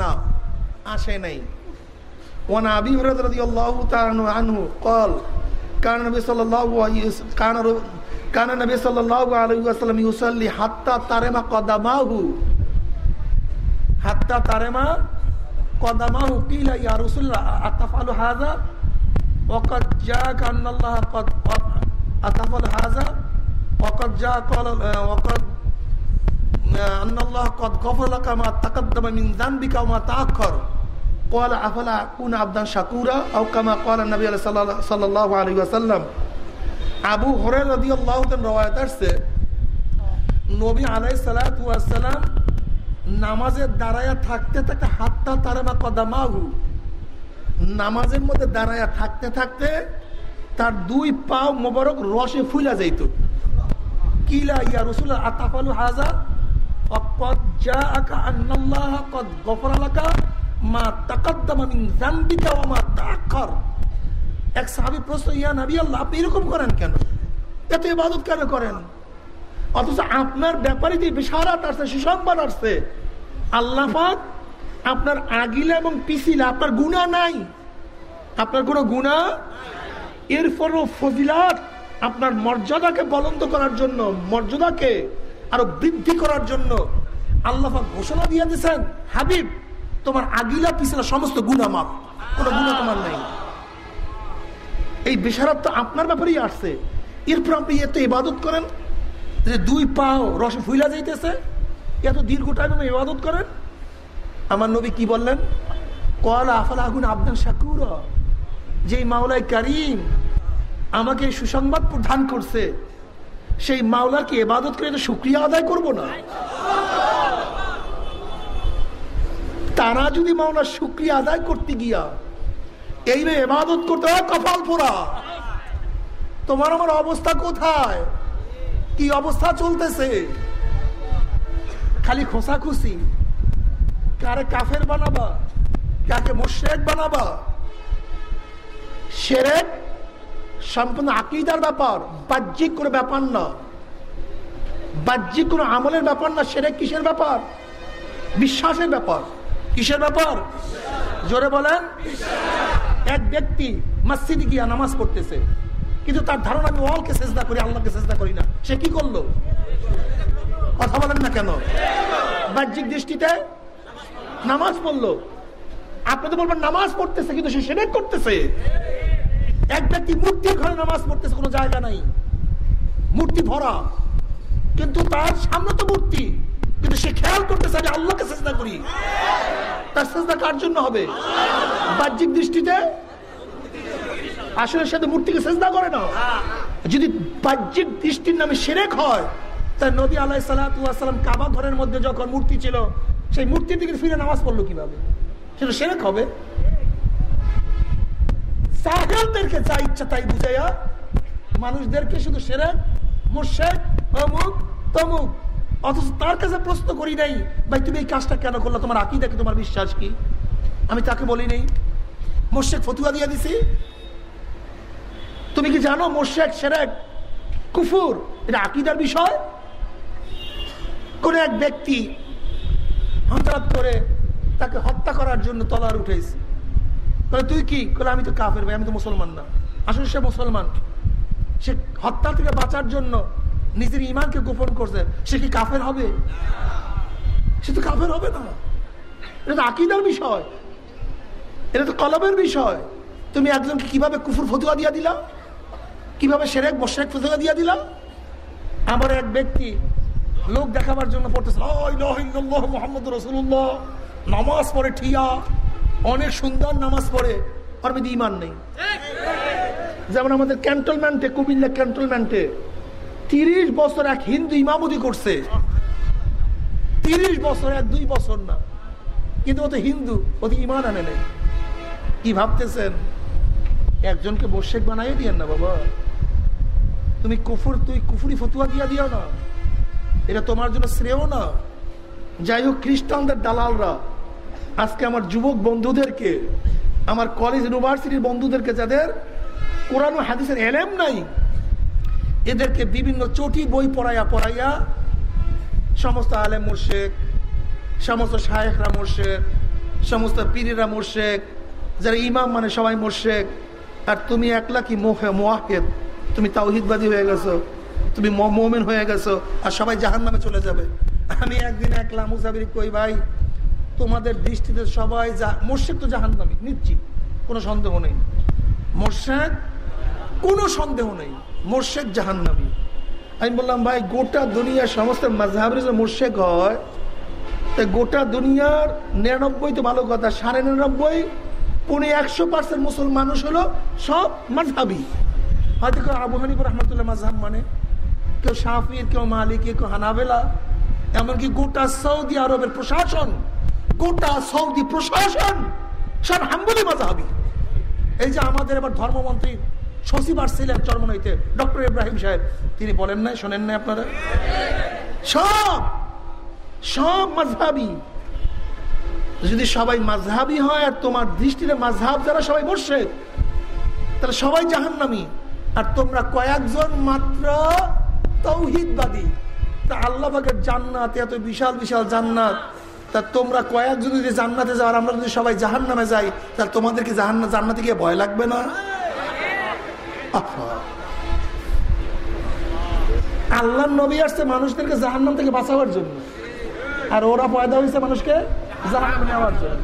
না আসে নাই وعن ابي هريره رضي الله تعالى عنه قال كان النبي صلى الله عليه كان كان النبي صلى الله عليه وسلم يصلي حتى ترم قدماه. حتى ترم قدمه قيل يا رسول الله أتفعل هذا؟ وقد جاءك أن الله قد أتفعل هذا؟ وقد جاء قال وقد أن الله قد غفر لك ما تقدم من ذنبك وما تأخر. কল আফালা কুন আবদান শাকুরা আউ কামা কল নবী সাল্লাহ আলী আসাল্লাম আবু হরে রদি আল্লাহ রওয়ায়ত আসছে নবী আলাই সালাতাম নামাজে দাঁড়ায়া থাকতে থাকতে হাতটা তারা বা কদামাহু। নামাজের মধ্যে দাঁড়ায়া থাকতে থাকতে তার দুই পাও মোবারক রসে ফুলা যাইতো। কিলা ইয়া রসুল আতাফালু হাজা কদ যা আকা আন্নাল্লাহ কদ গফর আলাকা মা তাকাদ্দামিন জানবিকা ও মা তাকর এক সাহাবি প্রশ্ন, ইয়া নবী আল্লাহ, আপনি এরকম করেন কেন? এত ইবাদত কেন করেন? অথচ আপনার ব্যাপারে যে বিশারাত আসছে, সুসংবাদ আসছে আল্লাহাক আপনার আগিলা এবং পিছিলা, আপনার গুণা নাই। আপনার কোনো গুণা এর ফলে ফজিলাত আপনার মর্যাদাকে বলন্ত করার জন্য, মর্যাদাকে আরও বৃদ্ধি করার জন্য আল্লাহাক ঘোষণা দিয়ে দিয়েছেন, হাবিব তোমার আগিলা পিছলা সমস্ত গুণা মাপ কোনো গুণা তোমার নাই। এই বিশারত তো আপনার ব্যাপারেই আসছে। এরপর আপনি এত ইবাদত করেন যে দুই পাও রস ফুইলা যাইতেছে, এত দীর্ঘ টাইম ইবাদত করেন। আমার নবী কি বললেন? কল আফাল আগুন আবদান শাকুর। যেই মাওলাই কারিম আমাকে সুসংবাদ প্রদান করছে, সেই মাওলার কি এবাদত করে তো শুক্রিয়া আদায় করব না। তারা যদি মাওলার শুক্রিয়া আদায় করতে গিয়া এই রে এবাদত করতে হয়, কপাল পোড়া। তোমার আমার অবস্থা কোথায়? কি অবস্থা চলতেছে? খালি খোসা খুশি কারে কাফের বানাবা? কাকে মোশেক বানাবা? সেরেক সম্পূর্ণ আকিদার ব্যাপার, বাহ্যিক কোনো ব্যাপার না। বাহ্যিক কোনো আমলের ব্যাপার না, সেরেক কিসের ব্যাপার? বিশ্বাসের ব্যাপার। কিসের ব্যাপার? জোরে বলেন। এক ব্যক্তি মসজিদে গিয়া নামাজ পড়তেছে, কিন্তু তার ধারণা আমি অলকে চেষ্টা করি, আল্লাহকে চেষ্টা করি না। সে কি করল? কথা বলেন না কেন? বাহ্যিক দৃষ্টিতে নামাজ পড়ল। আপনি তো বলবেন নামাজ পড়তেছে, কিন্তু সে সেরেক করতেছে। এক ব্যক্তি মূর্তির ঘরে নামাজ পড়তেছে, কোনো জায়গা নাই। মূর্তি ভরা, কিন্তু তার সামনে তো মূর্তি। কিন্তু সে খেয়াল করতেছে, আমি আল্লাহকে চেষ্টা করি। তার চেষ্টা কার জন্য হবে? বাহ্যিক দৃষ্টিতে? আসলে সে তো মূর্তিকে চেষ্টা করে না। যদি বাহ্যিক দৃষ্টির নামে সেরেক হয় তাই নবী আলাহ সালাম কাবা ঘরের মধ্যে যখন মূর্তি ছিল, সেই মূর্তির দিকে ফিরে নামাজ পড়ল কীভাবে? সেটা সেরেক হবে। সাহেলদেরকে যা ইচ্ছা তাই বুঝাইয়া, মানুষদেরকে শুধু সেরেক মোর্শেক অমুক, তমুক অথচ তার কাছে প্রশ্ন করি নাই, ভাই, তুমি এই কাজটা কেন করল? তোমার আঁকি দেখে তোমার বিশ্বাস কি? আমি তাকে বলি নেই, মোর্শেক ফতুয়া দিয়ে দিছি। তুমি কি জানো মোর্শেক সেরেক কুফুর? এটা আকিদার বিষয়। কোন এক ব্যক্তি হঠাৎ করে তাকে হত্যা করার জন্য তলার উঠেছে বলে, তুই কি? বলে, আমি তো কাফের ভাই, আমি তো মুসলমান না। আসলে সে মুসলমান। সে হত্যা থেকে বাঁচার জন্য নিজের ইমানকে গোপন করছে। সে কি কাফের হবে? সে তো কাফের হবে না। এটা তো আকিদার বিষয়। এটা তো কলমের বিষয়। তুমি একজনকে কীভাবে কুফুর ফতুয়া দিয়া দিলা? কীভাবে সেরেক মোশেক ফতুয়া দিয়া দিলা? আমার এক ব্যক্তি লোক দেখাবার জন্য পড়তেছে মোহাম্মদ রসুল্লাহ নামাজ পড়ে ঠিয়া অনেক সুন্দর নামাজ পড়ে আর মধ্যে ইমান নেই। যেমন আমাদের ক্যান্টনমেন্টে কুমিল্লা ক্যান্টনমেন্টে তিরিশ বছর এক হিন্দু ইমামতি করছে। তিরিশ বছর এক দুই বছর না। কিন্তু ও তো হিন্দু, ও তো ইমান আনে নেই। কি ভাবতেছেন? একজনকে বর্ষেক বানাই দিয়েন না বাবা। তুমি কুফুর, তুই কুফুরি ফতুয়া দিয়া দিও না। এটা তোমার জন্য শ্রেয় না। যাই হোক, খ্রিস্টানদের দালালরা, আজকে আমার যুবক বন্ধুদেরকে, আমার কলেজ ইউনিভার্সিটির বন্ধুদেরকে যাদের কোরআন হাদিসের এলেম নাই এদেরকে বিভিন্ন চটি বই পড়াইয়া পড়াইয়া সমস্ত আলেম মোর্শেক সমস্ত শায়েখরা মোর্শেক সমস্ত পীরেরা মোর্শেক যারা ইমাম মানে সবাই মোর্শেক আর তুমি একলা কি মোহে মোয়াহেদ তুমি তাওহিদবাদী হয়ে গেছো, তুমি মোমেন হয়ে গেছো, আর সবাই জাহান নামে চলে যাবে। আমি একদিন একলা মুসাফির কই, ভাই, তোমাদের দৃষ্টিতে সবাই যা মোর্শেক তো জাহান জাহান্নামি, নিশ্চিত, কোনো সন্দেহ নেই। মোর্শেক কোনো সন্দেহ নেই। মোর্শেক জাহান্নামি। আমি বললাম, ভাই, গোটা দুনিয়ার সমস্ত মাঝহাবের যে মোর্শেক হয়। তা গোটা দুনিয়ার নিরানব্বই তো ভালো কথা, সাড়ে নিরানব্বই, পৌনে একশো পার্সেন্ট মুসলমান মানুষ হলো সব মাঝহাবি হয়তো কেউ আবু হানিফ রহমতুল্লাহ মাঝহাব মানে কেউ শাফির কেউ মালিক, কেউ হানাবেলা, এমনকি গোটা সৌদি আরবের প্রশাসন, গোটা সৌদি প্রশাসন সব হাম্বলি মাঝহাবি এই যে আমাদের এবার ধর্মমন্ত্রী সচিব আসছিলেন চরমনাইতে ডক্টর ইব্রাহিম সাহেব। তিনি বলেন নাই, শোনেন নাই আপনারা? সব সব মাঝহাবি। যদি সবাই মাঝহাবি হয় আর তোমার দৃষ্টিতে মাঝহাব যারা সবাই বসে তাহলে সবাই জাহান্নামি। আর তোমরা কয়েকজন মাত্র তৌহিদবাদী। তা আল্লাহবাকের জান্নাত, এত বিশাল বিশাল জান্নাত। তা তোমরা কয়েকজন যদি জান্নাতে যাওয়ার আমরা যদি সবাই জাহান নামে যাই, তাহলে তোমাদেরকে জাহান্ন জান্নাতে গিয়ে ভয় লাগবে না। [LAUGHS] আল্লাহ নবী আসছে মানুষদেরকে জাহান্নাম থেকে বাঁচাবার জন্য। আর ওরা পয়দা হয়েছে মানুষকে জাহান্নামে নেওয়ার জন্য।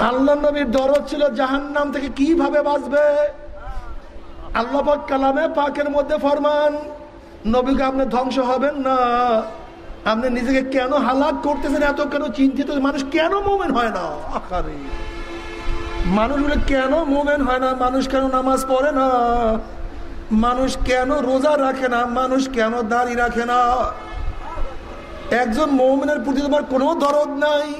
আল্লাহ নবীর দরদ ছিল জাহান্নাম থেকে কীভাবে বাঁচবে? আল্লাহ পাক কালামে পাকের মধ্যে ফরমান, নবীকে আপনি ধ্বংস হবেন না। আপনি নিজেকে কেন হালাক করতেছেন, এত কেন চিন্তিত? মানুষ কেন মোমেন হয় না? আকারে মানুষগুলো কেন মোমেন হয় না? মানুষ কেন নামাজ পড়ে না? মানুষ কেন রোজা রাখে না? মানুষ কেন দাড়ি রাখে না? একজন মৌমিনের প্রতি তোমার কোনো দরদ নাই?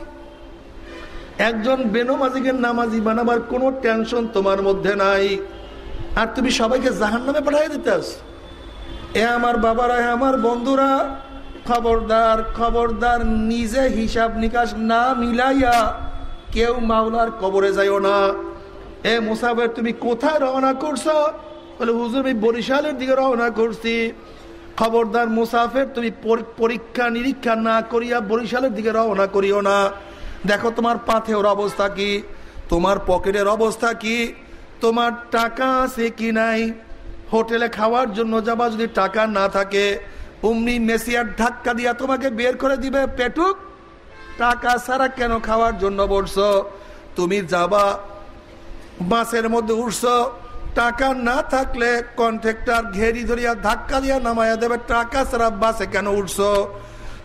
একজন বেনমাজিকে নামাজি বানাবার কোনো টেনশন তোমার মধ্যে নাই? আর তুমি সবাইকে জাহান নামে পাঠিয়ে দিতেস এ আমার বাবারা, এ আমার বন্ধুরা, খবরদার খবরদার, নিজে হিসাব নিকাশ না মিলাইয়া কেউ মাওলার কবরে যাইও না। এ মুসাফের, তুমি কোথায় রওনা করছ? বলে, হুজুর, আমি বরিশালের দিকে রওনা করছি। খবরদার মুসাফের, তুমি পরীক্ষা, নিরীক্ষা না করিয়া বরিশালের দিকে রওনা করিও না। দেখো, তোমার পাথের অবস্থা কি? তোমার পকেটের অবস্থা কি? তোমার টাকা আছে কি নাই? হোটেলে খাওয়ার জন্য যাবা যদি টাকা না থাকে অমনি মেসিয়ার ধাক্কা দিয়া তোমাকে বের করে দিবে পেটুক। টাকা ছাড়া কেন খাওয়ার জন্য বলছো? তুমি যাবা বাসের মধ্যে উঠছো, টাকা না থাকলে কন্ট্রাক্টর ঘেরি ধরিয়া ধাক্কা দিয়া নামাইয়া দেবে, টাকা ছাড়া বাসে কেন উঠছো?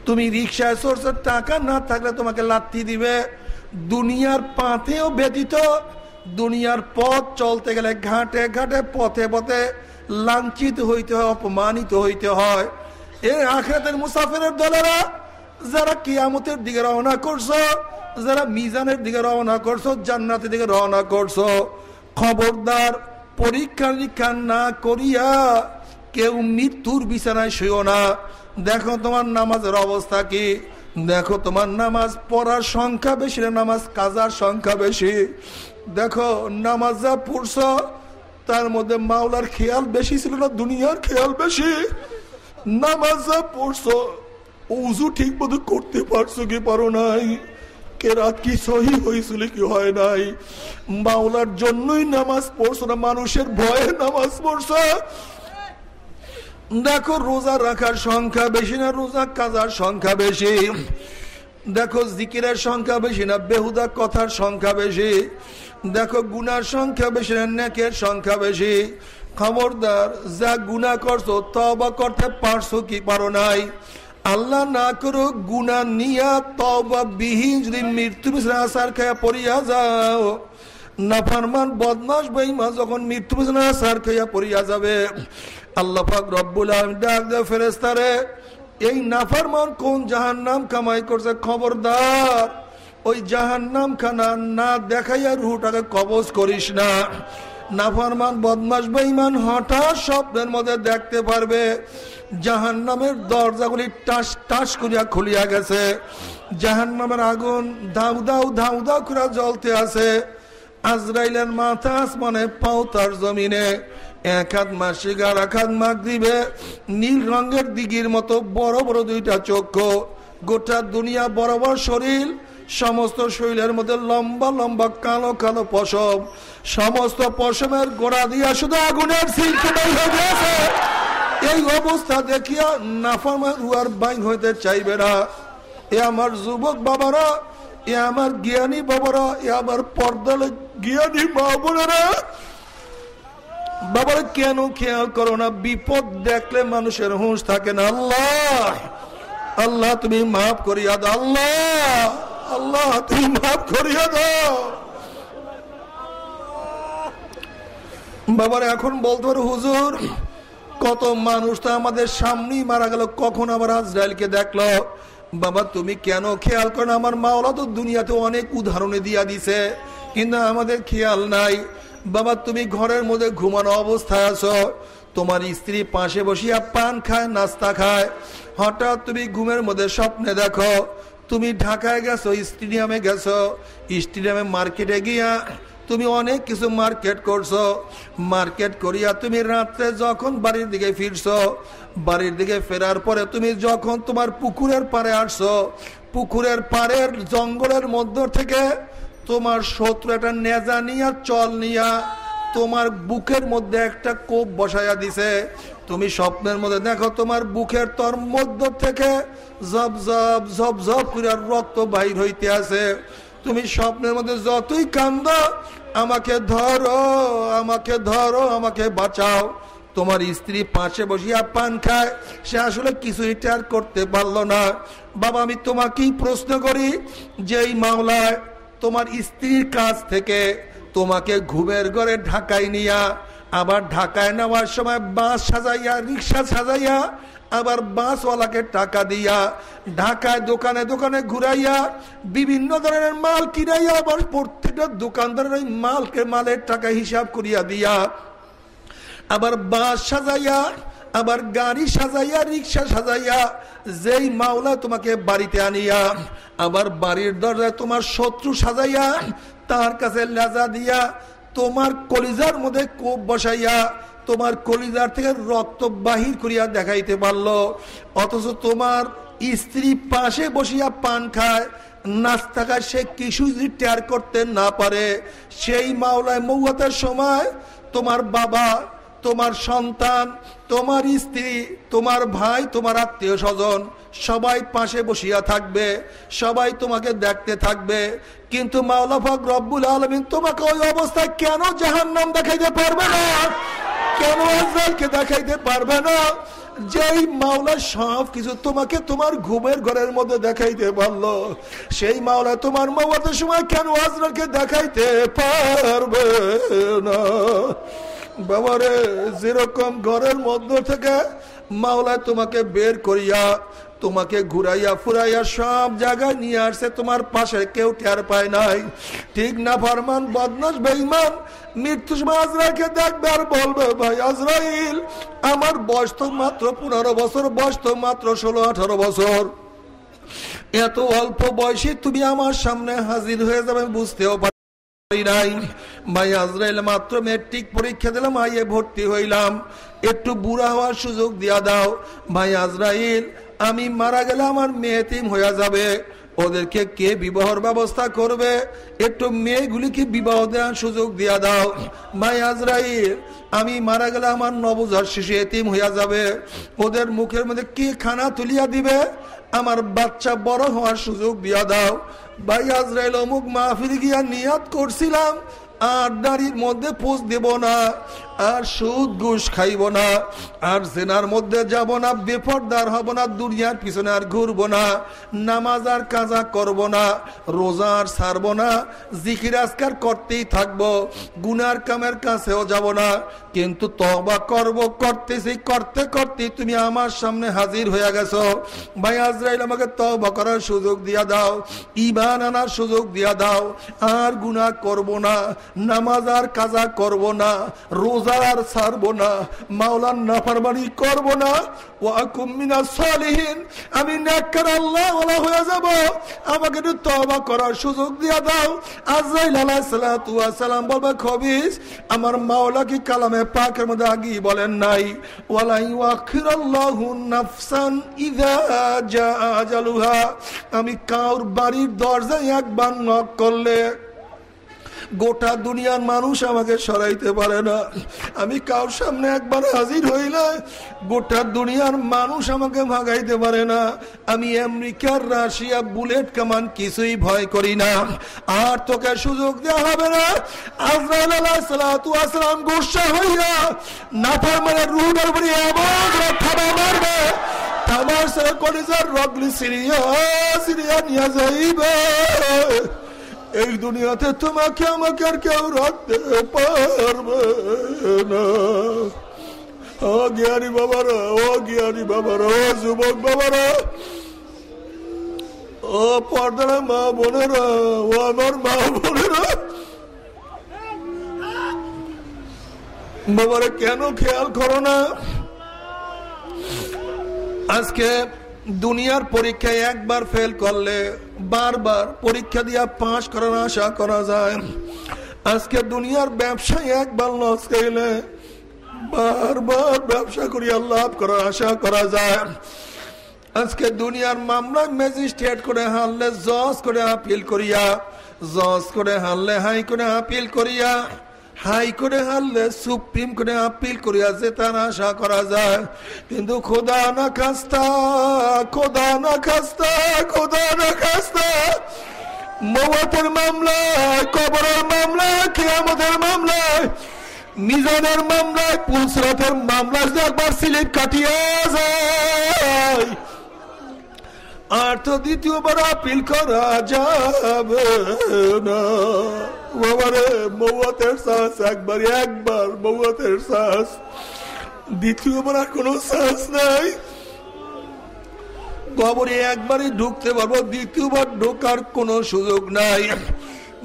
তুমি রিক্সায় চড়ছো, টাকা না থাকলে তোমাকে লাথি দিবে। দুনিয়ার পাথেও ব্যতীত, দুনিয়ার পথ চলতে গেলে ঘাটে ঘাটে, পথে পথে লাঞ্ছিত হইতে হয়, অপমানিত হইতে হয়। এই আখরাতের মুসাফিরের দলেরা যারা কিয়ামতের দিকে রওনা করছ, যারা মিজানের দিকে রওনা করছ, জান্নাতের দিকে রওনা করছ, খবরদার, পরীক্ষা নিরীক্ষা না করিয়া কেউ মৃত্যুর বিছানায় শুয়েও না। দেখো তোমার নামাজের অবস্থা কি? দেখো তোমার নামাজ পড়ার সংখ্যা বেশি না নামাজ কাজার সংখ্যা বেশি? দেখো নামাজ যা পড়ছ, তার মধ্যে মাওলার খেয়াল বেশি ছিল না, দুনিয়ার খেয়াল বেশি? নামাজ যা পড়ছো উজু ঠিক মতো করতে পারছ কি পারো নাই? কেরাত জন্যই নামাজ পড়ছো মানুষের ভয়ে নামাজ পড়ছো? দেখো রোজা রাখার সংখ্যা বেশি না, রোজা কাজার সংখ্যা বেশি? দেখো জিকিরের সংখ্যা বেশি না, বেহুদা কথার সংখ্যা বেশি? দেখো গুনার সংখ্যা বেশি না, নেকের সংখ্যা বেশি? খবরদার, যা গুণা করছ তবা করতে পারছ কি পারো নাই? আল্লাহ না করো গুনা নিয়া তবা বিহীন যদি মৃত্যু বিছানা আসার খেয়া পড়িয়া যাও। নাফারমান বদমাস বেইমা যখন মৃত্যু বিছানা আসার খেয়া পড়িয়া যাবে, আল্লাহ পাক রব্বুল আলামিন ডাক দে ফেরেশতারে, এই নাফারমান কোন জাহান্নাম কামাই করছে? খবরদার, ওই জাহান্নাম খানা না দেখাইয়া রুহটাকে কবজ করিস না। নাফারমান বদমাস বেঈমান হঠাৎ স্বপ্নের মধ্যে দেখতে পারবে জাহান জাহান্নামের দরজাগুলি টাস টাস করিয়া খুলিয়া গেছে। জাহান্নামের আগুন ধাউ দাউ ধাউ দাউ করে জ্বলতে আছে। আজরাইলের মাথা আসমানে পাও তার জমিনে। এক মাসিক আর এক মাগ দিবে নীল রঙের দিঘির মতো বড় বড় দুইটা চক্ষু। গোটা দুনিয়া বড় বড় শরীর, সমস্ত শরীরের মধ্যে লম্বা লম্বা কালো কালো পশম। সমস্ত পশমের গোড়া দিয়া শুধু আগুনের এই অবস্থা দেখিয়া নাফামা রুয়ার বাইন হইতে চাইবে না। এ আমার যুবক বাবারা, এ আমার জ্ঞানী বাবারা, এ আমার পর্দালে জ্ঞানী মা বোনেরা। বাবার, কেন খেয়াল করো না, বিপদ দেখলে মানুষের হুঁশ থাকে না। আল্লাহ আল্লাহ তুমি মাফ করিয়া দাও, আল্লাহ আল্লাহ তুমি মাফ করিয়া দাও। বাবার, এখন বলতে পারো হুজুর, কত মানুষ তো আমাদের সামনেই মারা গেল, কখন আবার আজরাইলকে দেখল? বাবা, তুমি কেন খেয়াল করো? আমার মাওলা তো দুনিয়াতে অনেক উদাহরণে দিয়া দিছে, কিন্তু আমাদের খেয়াল নাই। বাবা, তুমি ঘরের মধ্যে ঘুমানো অবস্থায় আছো, তোমার স্ত্রী পাশে বসিয়া পান খায়, নাস্তা খায়। হঠাৎ তুমি ঘুমের মধ্যে স্বপ্নে দেখো, তুমি ঢাকায় গেছো, স্টেডিয়ামে গেছো, স্টেডিয়ামে মার্কেটে গিয়া তুমি অনেক কিছু মার্কেট করছ। মার্কেট করিয়া তুমি রাত্রে যখন বাড়ির দিকে ফিরছো, বাড়ির দিকে ফেরার পরে তুমি যখন তোমার পুকুরের পাড়ে আসছো, পুকুরের পাড়ের জঙ্গলের মধ্য থেকে তোমার শত্রু একটা নেজা নিয়া, চল নিয়া তোমার বুকের মধ্যে একটা কোপ বসাইয়া দিছে। তুমি স্বপ্নের মধ্যে দেখো তোমার বুকের তোর মধ্য থেকে জব জব জব জব করে রক্ত বাহির হইতে আছে। তুমি স্বপ্নের মধ্যে যতই কান্দ, আমাকে ধরো আমাকে ধরো, আমাকে বাঁচাও। তোমার স্ত্রী পাশে বসিয়া পান খায়, সে আসলে কিছুই টের করতে পারল না। বাবা, আমি তোমাকেই প্রশ্ন করি, যেই মামলায় তোমার স্ত্রীর কাছ থেকে তোমাকে ঘুমের ঘরে ঢাকায় নিয়া, আবার ঢাকায় নেওয়ার সময় বাস সাজাইয়া, রিক্সা সাজাইয়া আবার বাসওয়ালাকে টাকা দিয়া, ঢাকায় দোকানে দোকানে ঘুরাইয়া, বিভিন্ন ধরনের মাল কিনাইয়া আবার প্রত্যেকটা দোকানদারের ওই মালকে মালের টাকা হিসাব করিয়া দিয়া, আবার বাস সাজাইয়া, আবার গাড়ি সাজাইয়া, রিক্সা সাজাইয়া, যেই মাওলা তোমাকে বাড়িতে আনিয়া, আবার বাড়ির দরজায় তোমার শত্রু সাজাইয়া, তার কাছে লেজা দিয়া তোমার কলিজার মধ্যে কোপ বসাইয়া তোমার কলিজার থেকে রক্ত বাহির করিয়া দেখাইতে পারল। অথচ তোমার স্ত্রী পাশে বসিয়া পান খায়, নাস্তা খায়, সে কিছু যদি টের করতে না পারে। সেই মাওলায় মৌয়াতের সময় তোমার বাবা, তোমার সন্তান, তোমার স্ত্রী, তোমার ভাই, তোমার আত্মীয় স্বজন সবাই পাশে বসিয়া থাকবে, সবাই তোমাকে দেখতে থাকবে। কিন্তু মাওলাফাক রব্বুল আলমিন তোমাকে ওই অবস্থায় কেন জাহান নাম দেখাইতে পারবে না? কেন আজকে দেখাইতে পারবে না? যেই মাওলা সব কিছু তোমাকে তোমার ঘুমের ঘরের মধ্যে দেখাইতে পারল, সেই মাওলা তোমার মাওয়াতের সময় কেন আজরাকে দেখাইতে পারবে না? বাবারে, যেরকম ঘরের মধ্য থেকে মাওলা তোমাকে বের করিয়া তোমাকে ঘুরাইয়া ফুরাইয়া সব জায়গায় নিয়ে আসছে, তোমার পাশে কেউ টের পায় নাই। ঠিক না, ফরমান বদমাস বেইমান মৃত্যু সময় দেখবে আর বলবে, ভাই আজরাইল, আমার বয়স তো মাত্র পনেরো বছর, বয়স তো মাত্র ষোলো, আঠারো বছর। এত অল্প বয়সে তুমি আমার সামনে হাজির হয়ে যাবে বুঝতেও পারি নাই। ভাই আজরাইল, মাত্র মেট্রিক পরীক্ষা দিলাম আইয়ে ভর্তি হইলাম। একটু বুড়া হওয়ার সুযোগ দিয়া দাও। ভাই আজরাইল আমি মারা গেলে আমার মেয়েতিম হইয়া যাবে। ওদেরকে কে বিবাহর ব্যবস্থা করবে? একটু মেয়েগুলিকে বিবাহ দেওয়ার সুযোগ দিয়া দাও। ভাই আজরাইল, আমি মারা গেলে আমার নবজাত শিশু এতিম হইয়া যাবে। ওদের মুখের মধ্যে কে খানা তুলিয়া দিবে? আমার বাচ্চা বড় হওয়ার সুযোগ দিয়া দাও। ভাই আজরাইল, অমুক মাহফিল গিয়া নিয়াত করছিলাম। আর নারীর মধ্যে পোষ দেব না। আর সুদ ঘুষ খাইব না, আর জেনার মধ্যে যাব না বেপরদার হব না, দুনিয়ার পিছনে আর ঘুরব না, নামাজ আর কাজা করব না, রোজা আর ছাড়ব না, জিকির আজকার করতেই থাকব, গুনার কামের কাছেও যাব না, কিন্তু তবা করব, করতেছি, করতে করতে তুমি আমার সামনে হাজির হয়ে গেছো। ভাই আজরাইল, আমাকে তবা করার সুযোগ দিয়া দাও ইমান আনার সুযোগ দিয়া দাও, আর গুনাহ করব না, নামাজ আর কাজা করব না, রোজা আর ছাড়বো না, মাওলার নাফারবানি করব না। সালিহীন, আমি আল্লাহ ওলা হয়ে যাব। আমাকে একটু তবা করার সুযোগ দাও। সালাম বলবে, খবিস, আমার মাওলা কি কালামে পাকের মধ্যে আগেই বলেন নাই ওয়ালা ইউআখিরাল্লাহু নাফসান ইযা জা আজালুহা আমি কাউর বাড়ির দরজায় একবার নক করলে গোটা দুনিয়ার মানুষ আমাকে সরাইতে পারে না। আমি কার সামনে একবার হাজির হইলে গোটা দুনিয়ার মানুষ আমাকে ভাগাইতে পারে না। আমি আমেরিকার রাশিয়া বুলেট কামান কিছুই ভয় করি না। আর তোকে সুযোগ দেওয়া হবে না। আজরাইল আলাইহিসসালাতু ওয়াসসালাম গুসা হইয়া নাফার মানে রুহুর উপরে এমন থাবা মারবে। থামার সে কলিজার রগলি সিরিয়া সিরিয়া নিয়ে যাইবে। এই দুনিয়াতে তোমাকে আমাকে আর কেউ রাখতে পারবে না। ও জ্ঞানী বাবারা, ও জ্ঞানী বাবারা, ও যুবক বাবারা, ও পর্দার মা বোনেরা, ও আমার মা বোনেরা, বাবারা কেন খেয়াল করো না? আজকে দুনিয়ার পরীক্ষায় একবার ফেল করলে বারবার পরীক্ষা দিয়া পাশ করার আশা করা যায়। আজকে দুনিয়ার ব্যবসায় একবার লস খাইলে বারবার ব্যবসা করিয়া লাভ করার আশা করা যায়। আজকে দুনিয়ার মামলা ম্যাজিস্ট্রেট করে হারলে জজ করে আপিল করিয়া, জজ করে হারলে হাই করে আপিল করিয়া হাই করে হারলে সুপ্রিম করে আপিল করিয়া যে তার আশা করা যায়। কিন্তু খোদা না খাস্তা, খোদা না খাস্তা, খোদা না খাস্তা। মমতের মামলায়, কবরের মামলায়, কেয়ামতের মামলায়, মিজানের মামলায়, পুলসরাতের মামলায় একবার স্লিপ কাটিয়ে যায়। আর তো দ্বিতীয়বার আপিল করা যাবে না। বাবারে, মৌয়াতের শ্বাস একবার একবার মৌয়াতের শ্বাস দ্বিতীয়বার আর কোনো শ্বাস নাই। কবরে একবারই ঢুকতে পারব, দ্বিতীয়বার ঢোকার কোনো সুযোগ নাই।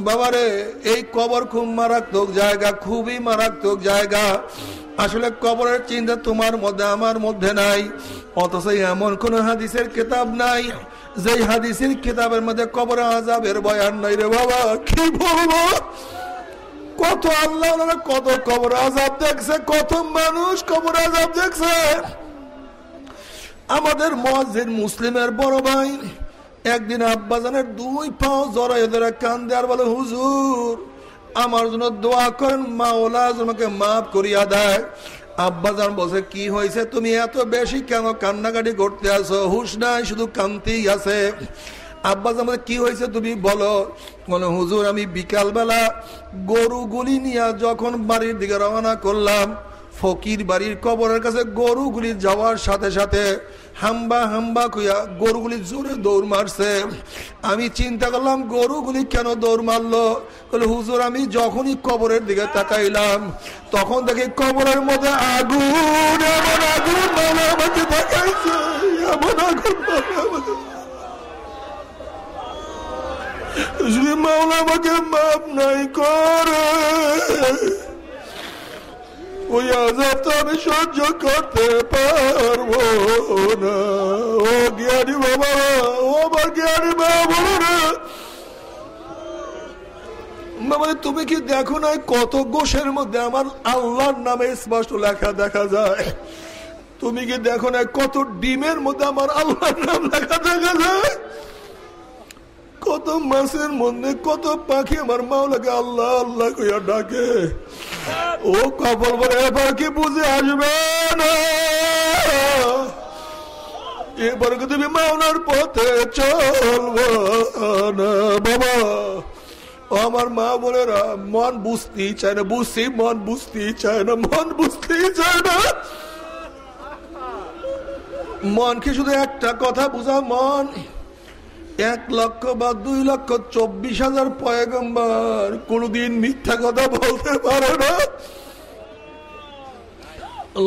বাবারে, এই কবর খুব মারাত্মক জায়গা, খুবই মারাত্মক জায়গা। আসলে কবরের চিন্তা তোমার মধ্যে, আমার মধ্যে নাই। অথচ এমন কোন হাদিসের কিতাব নাই যে হাদিসের কিতাবের মধ্যে কবর আজাবের বয়ান নাই রে বাবা। কি বলব? কত আল্লাহ কত কবর আজাব দেখছে, কত মানুষ কবর আজাব দেখছে। আমাদের মসজিদ মুসলিমের বড় ভাই একদিন আব্বাজানের দুই পাও জড়াই ধরে কান্দে আর বলে, হুজুর, আমার জন্য দোয়া করেন, মাওলা তোমাকে মাফ করিয়া দেয়। আব্বাজান বলছে, কি হয়েছে? তুমি এত বেশি কেন কান্নাকাটি করতে আসো হুশ নাই, শুধু কান্তিই আছে। আব্বাজান কি হয়েছে তুমি বলো? বলো, হুজুর, আমি বিকালবেলা গরুগুলি নিয়ে যখন বাড়ির দিকে রওনা করলাম, ফকির বাড়ির কবরের কাছে গরুগুলি যাওয়ার সাথে সাথে হাম্বা হাম্বা কইয়া গরুগুলি জোরে দৌড় মারছে। আমি চিন্তা করলাম, গরুগুলি কেন দৌড় মারলো? বলে, হুজুর, আমি যখনই কবরের দিকে তাকাইলাম, তখন দেখি কবরের মধ্যে আগুন আগুন যদি মাওলা আমাকে মাপ নাই করে। ওই আজাব তো আমি সহ্য করতে পারব না। ও জ্ঞানী বাবা, ও আমার জ্ঞানী বাবা বলো না। বাবা তুমি কি দেখো না কত গোষের মধ্যে আমার আল্লাহর নামে স্পষ্ট লেখা দেখা যায়? তুমি কি দেখো না কত ডিমের মধ্যে আমার আল্লাহর নাম লেখা দেখা যায়? কত মাসের মধ্যে কত পাখি আমার মাওলাকে আল্লাহ আল্লাহ কইয়া ডাকে। ও কপাল বলে পাখি বুঝে আসবে না। এবার তুমি মাওলার পথে চলবো না, বাবা। আমার মা বোনেরা, মন বুঝতেই চায় না, বুঝছি, মন বুঝতেই চায় না, মন বুঝতেই চায় না। মনকে শুধু একটা কথা বুঝা, মন এক লক্ষ বা দুই লক্ষ চব্বিশ হাজার পয়গম্বর কোনদিন মিথ্যা কথা বলতে পারে না।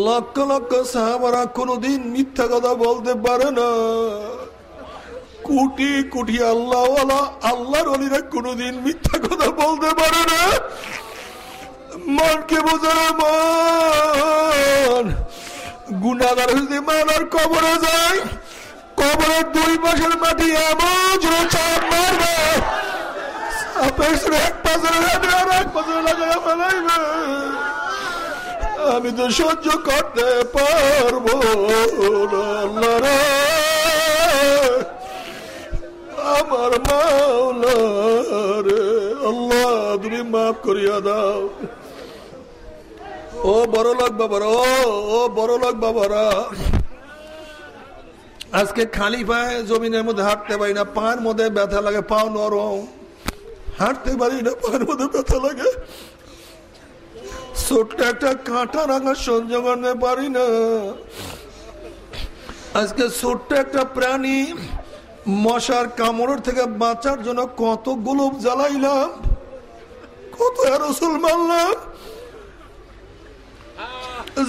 লক্ষ লক্ষ সাহাবারা কোনদিন মিথ্যা কথা বলতে পারে না। কোটি কোটি আল্লাহ আল্লাহর অলিরা কোনদিন মিথ্যা কথা বলতে পারে না। মনকে বোঝানো মন। গুণাগার যদি মানার কবরে যায়। কবরের দুই পাশের মাটি এমন চাপ মারবে। এক পাশে আর এক আমি তো সহ্য করতে পারব না আমার মাওলা রে আল্লাহ, তুমি মাফ করিয়া দাও। ও বড় লোক বাবারা, ও বড় লোক বাবারা। আজকে খালি পায়ে জমিনের মধ্যে হাঁটতে পারি না, পায়ের মধ্যে ব্যথা লাগে, পাও নরম। হাঁটতে পারি না, পায়ের মধ্যে ব্যথা লাগে। ছোট্ট একটা কাঁটা রাঙা সহ্য করতে পারি না। আজকে ছোট্ট একটা প্রাণী মশার কামড়ের থেকে বাঁচার জন্য কত গোলপ জ্বালাইলাম, কত রসুল মারলাম।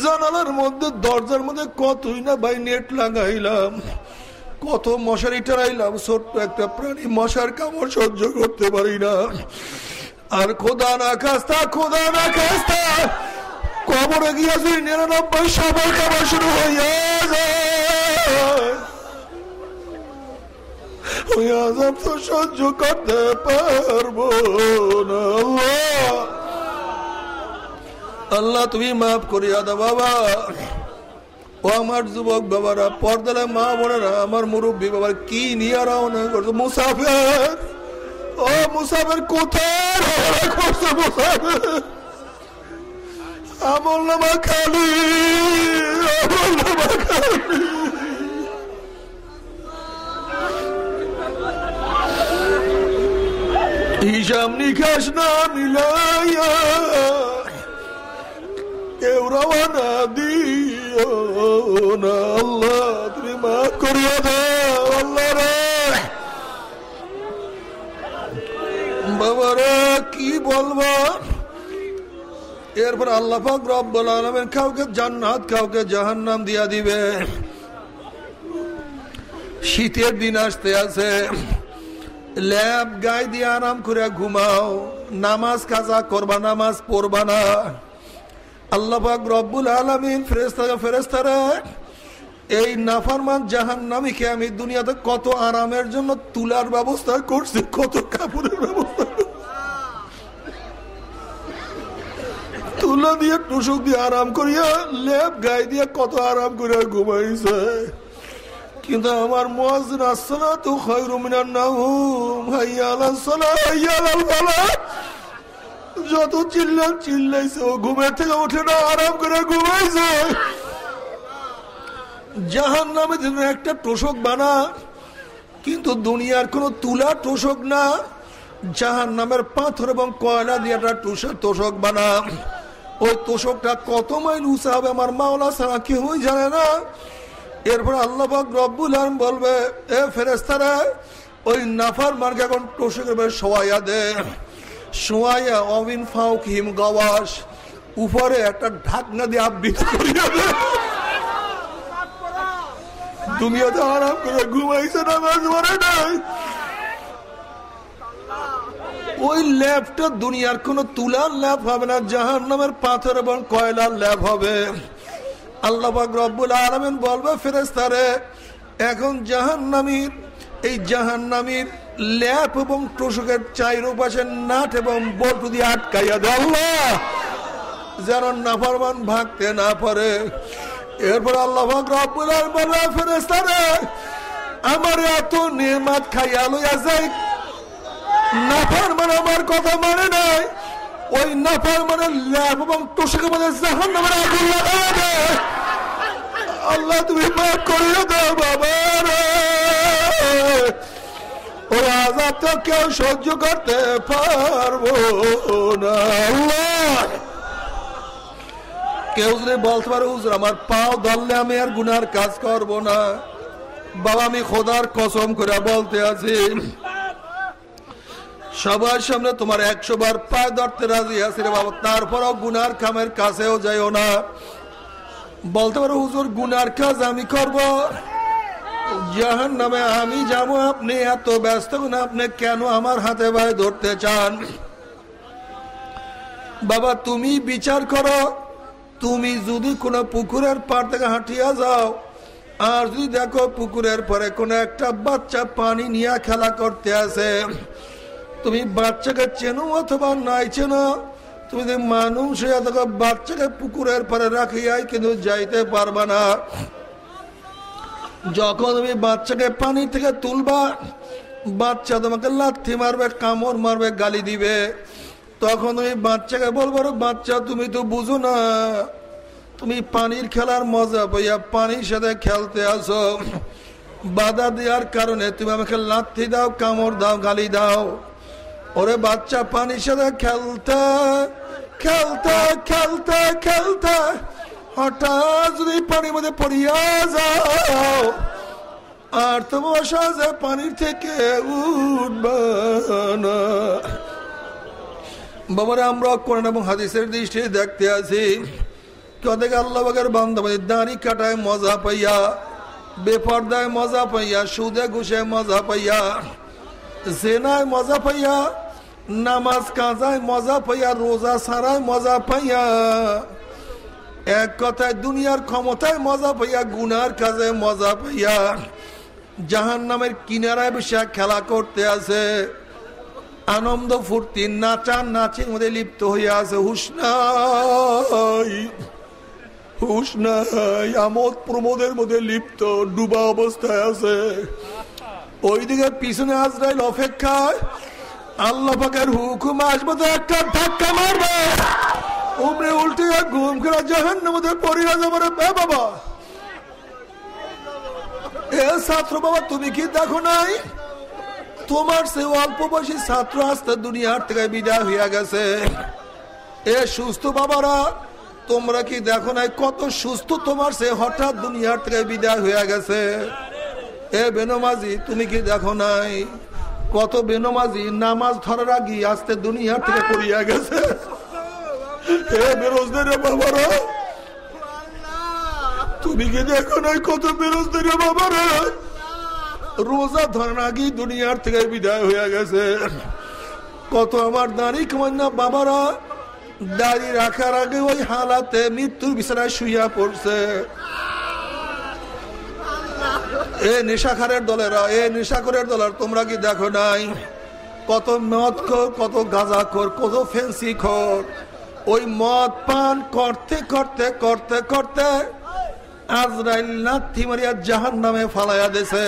জানালার মধ্যে, দরজার মধ্যে কতই না ভাই নেট লাগাইলাম। কত মশারি টারাইলাম, ছোট্ট একটা প্রাণী মশার কামড় সহ্য করতে পারি না। আর খোদা না খাস্তা, খোদা না খাস্তা, কবরে গিয়েছি নিরানব্বই সবার খাবার শুরু হইয়া ওই তো সহ্য করতে পারব না আল্লাহ, তুমি মাফ করিয়া দাও বাবা। ও আমার যুবক বাবারা, পর্দালে মা বোনেরা, আমার মুরব্বী বাবার, কি নিয়ে রওনা করছ? মুসাফের! ও মুসাফের, কোথায় করছ মুসাফের? আমল নামা খালি, আমল নামা খালি। হিসাব নিকাশ না মিলাইয়া কেউ রওনা দিও না, আল্লাহ, তুমি মাফ করিয়া দাও, আল্লাহ রে। বাবারা, কি বলব? এরপর আল্লাহ পাক কাউকে জান্নাত, কাউকে জাহান্নাম দিয়া দিবে। শীতের দিন আসতে আছে। ল্যাব গায়ে দিয়ে আরাম করে ঘুমাও, নামাজ কাজা করবা, নামাজ পড়বা না। আল্লাহ রব্বুল আলমিন ফেরেস্তারা এই নাফারমান জাহান আমি দুনিয়াতে কত আরামের জন্য তুলার ব্যবস্থা করছি, কত কাপড়ের ব্যবস্থা লেপ দিয়ে কত আরাম করিয়া ঘুমাইছে। কিন্তু আমার হাইয়া আলাল ফালাহ যত চিল্লান চিল্লাইছে ও ঘুমের থেকে উঠে না, আরাম করে ঘুমাইছে। জাহান নামে যেন একটা টোষক বানা, কিন্তু দুনিয়ার কোনো তুলা তোষক না জাহান নামের পাথর এবং কয়লা দিয়ে একটা তোষক বানা। ওই তোষকটা কত মাইল উঁচা হবে আমার মাওলা ছাড়া কেউই জানে না। এরপর আল্লাহ রব্বুল আলম বলবে, এ ফেরেস্তারা ওই নাফার মার্কে এখন তোষকের সবাই দে। সোয়াইয়া অবিন ফাউক হিম গওয়াস উপরে একটা ঢাকনা দিয়ে আবৃত করিয়া দুনিয়াতে আরাম করে ঘুমাইছে নামাজ পড়ে নাই? ওই ল্যাবটা দুনিয়ার কোন তুলার ল্যাব হবে না জাহান নামের পাথর এবং কয়লার ল্যাব হবে। আল্লাহ রব্বুল আলমিন বলবে ফেরেস্তারে এখন জাহান নামীর এই জাহান নামীর ল্যাপ এবং টুসুকের চাইর পাশে নাট এবং বটু দিয়ে আটকাইয়া আল্লাহ! যেন নাফরমান না পারে। এরপর আল্লাহ আমার এত নির্মাত খাইয়া লইয়া যায়। নাফার মানে আমার কথা মানে নাই। ওই নাফার মানে ল্যাব এবং তোষকে মানে আগুন লাগাবে আল্লাহ তুমি মাফ করিয়ে দাও বাবা ওই আজাব কেউ সহ্য করতে পারব না। কেউ যদি বলতে পারে, হুজুর, আমার পাও ধরলে আমি আর গুনার কাজ করব না। বাবা, আমি খোদার কসম করে বলতে আছি, সবার সামনে তোমার একশো বার পায়ে ধরতে রাজি আছে রে বাবা, তারপরও গুনার কামের কাছেও যাইও না। বলতে পারো, হুজুর, গুনার কাজ আমি করব। জাহান নামে আমি যাব, আপনি এত ব্যস্ত না আপনি কেন আমার হাতে ভাই ধরতে চান? বাবা, তুমি বিচার করো। তুমি যদি কোনো পুকুরের পার থেকে হাঁটিয়া যাও, আর যদি দেখো পুকুরের পরে কোনো একটা বাচ্চা পানি নিয়ে খেলা করতে আসে, তুমি বাচ্চাকে চেনো অথবা নাই চেনো, তুমি মানুষ বাচ্চাকে পুকুরের পরে রাখিয়াই কিন্তু যাইতে পারবা না। যখন তুমি বাচ্চাকে পানি থেকে তুলবা, বাচ্চা তোমাকে লাথি মারবে, কামড় মারবে, গালি দিবে। তখন তুমি বাচ্চাকে বলব "রে বাচ্চা, তুমি তো বুঝো না। তুমি পানির খেলার মজা পাইয়া পানির সাথে খেলতে আসো। বাধা দেওয়ার কারণে তুমি আমাকে লাথি দাও, কামড় দাও, গালি দাও। ওরে বাচ্চা, পানির সাথে খেলতে খেলতে খেলতে খেলতে হঠাৎ যদি পানির মধ্যে পড়িয়া যাও, আর তোমার সাজে পানির থেকে উঠবে না। বাবারে, আমরা কোরআন এবং হাদিসের দৃষ্টি দেখতে আছি। কদেক আল্লাহ বাগের বান্ধবাদী দাঁড়ি কাটায় মজা পাইয়া, বেপর্দায় মজা পাইয়া, সুদে ঘুষে মজা পাইয়া, জেনায় মজা পাইয়া, নামাজ কাজায় মজা পাইয়া, রোজা সারায় মজা পাইয়া এক কথায় দুনিয়ার ক্ষমতায় মজা পাইয়া, গুনার কাজে মজা পাইয়া জাহান নামের কিনারায় বসে খেলা করতে আছে। আনন্দ ফুর্তি নাচান নাচের মধ্যে লিপ্ত হইয়া আছে। হুশ নাই হুশ নাই, আমোদ প্রমোদের মধ্যে লিপ্ত, ডুবা অবস্থায় আছে। ওইদিকে পিছনে আজরাইল অপেক্ষায়, আল্লাহ হুকুম আসবে তো একটা ধাক্কা মারবে। উমরে উল্টে ঘুম করে জাহান মধ্যে পড়িয়া যাবে রে বে বাবা। এ ছাত্র বাবা, তুমি কি দেখো নাই? তোমার সে অল্প বয়সী ছাত্র আস্তে দুনিয়ার থেকে বিদায় হইয়া গেছে। এ সুস্থ বাবারা, তোমরা কি দেখো নাই কত সুস্থ তোমার সে হঠাৎ দুনিয়ার থেকে বিদায় হইয়া গেছে? এ বেনমাজি, তুমি কি দেখো নাই? কত বেনমাজি নামাজ ধরার আগে আস্তে দুনিয়ার থেকে পড়িয়া গেছে। বেরোজদের বাবারা তুমি কি দেখো নাই কত বেরোজদের বাবারা রোজা ধরার আগেই দুনিয়ার থেকে বিদায় হয়ে গেছে। কত আমার দাঁড়ি কমান্না বাবারা দাড়ি রাখার আগে ওই হালাতে মৃত্যুর বিছানায় শুইয়া পড়ছে। এ নেশাখারের দলেরা, এ নেশাখরের দলের, তোমরা কি দেখো নাই? কত মদ খোর, কত গাঁজা খোর, কত ফেন্সি খোর। ওই মদ পান করতে করতে করতে করতে আজরাইল লাথি মারিয়া জাহান নামে ফালাইয়া দেছে।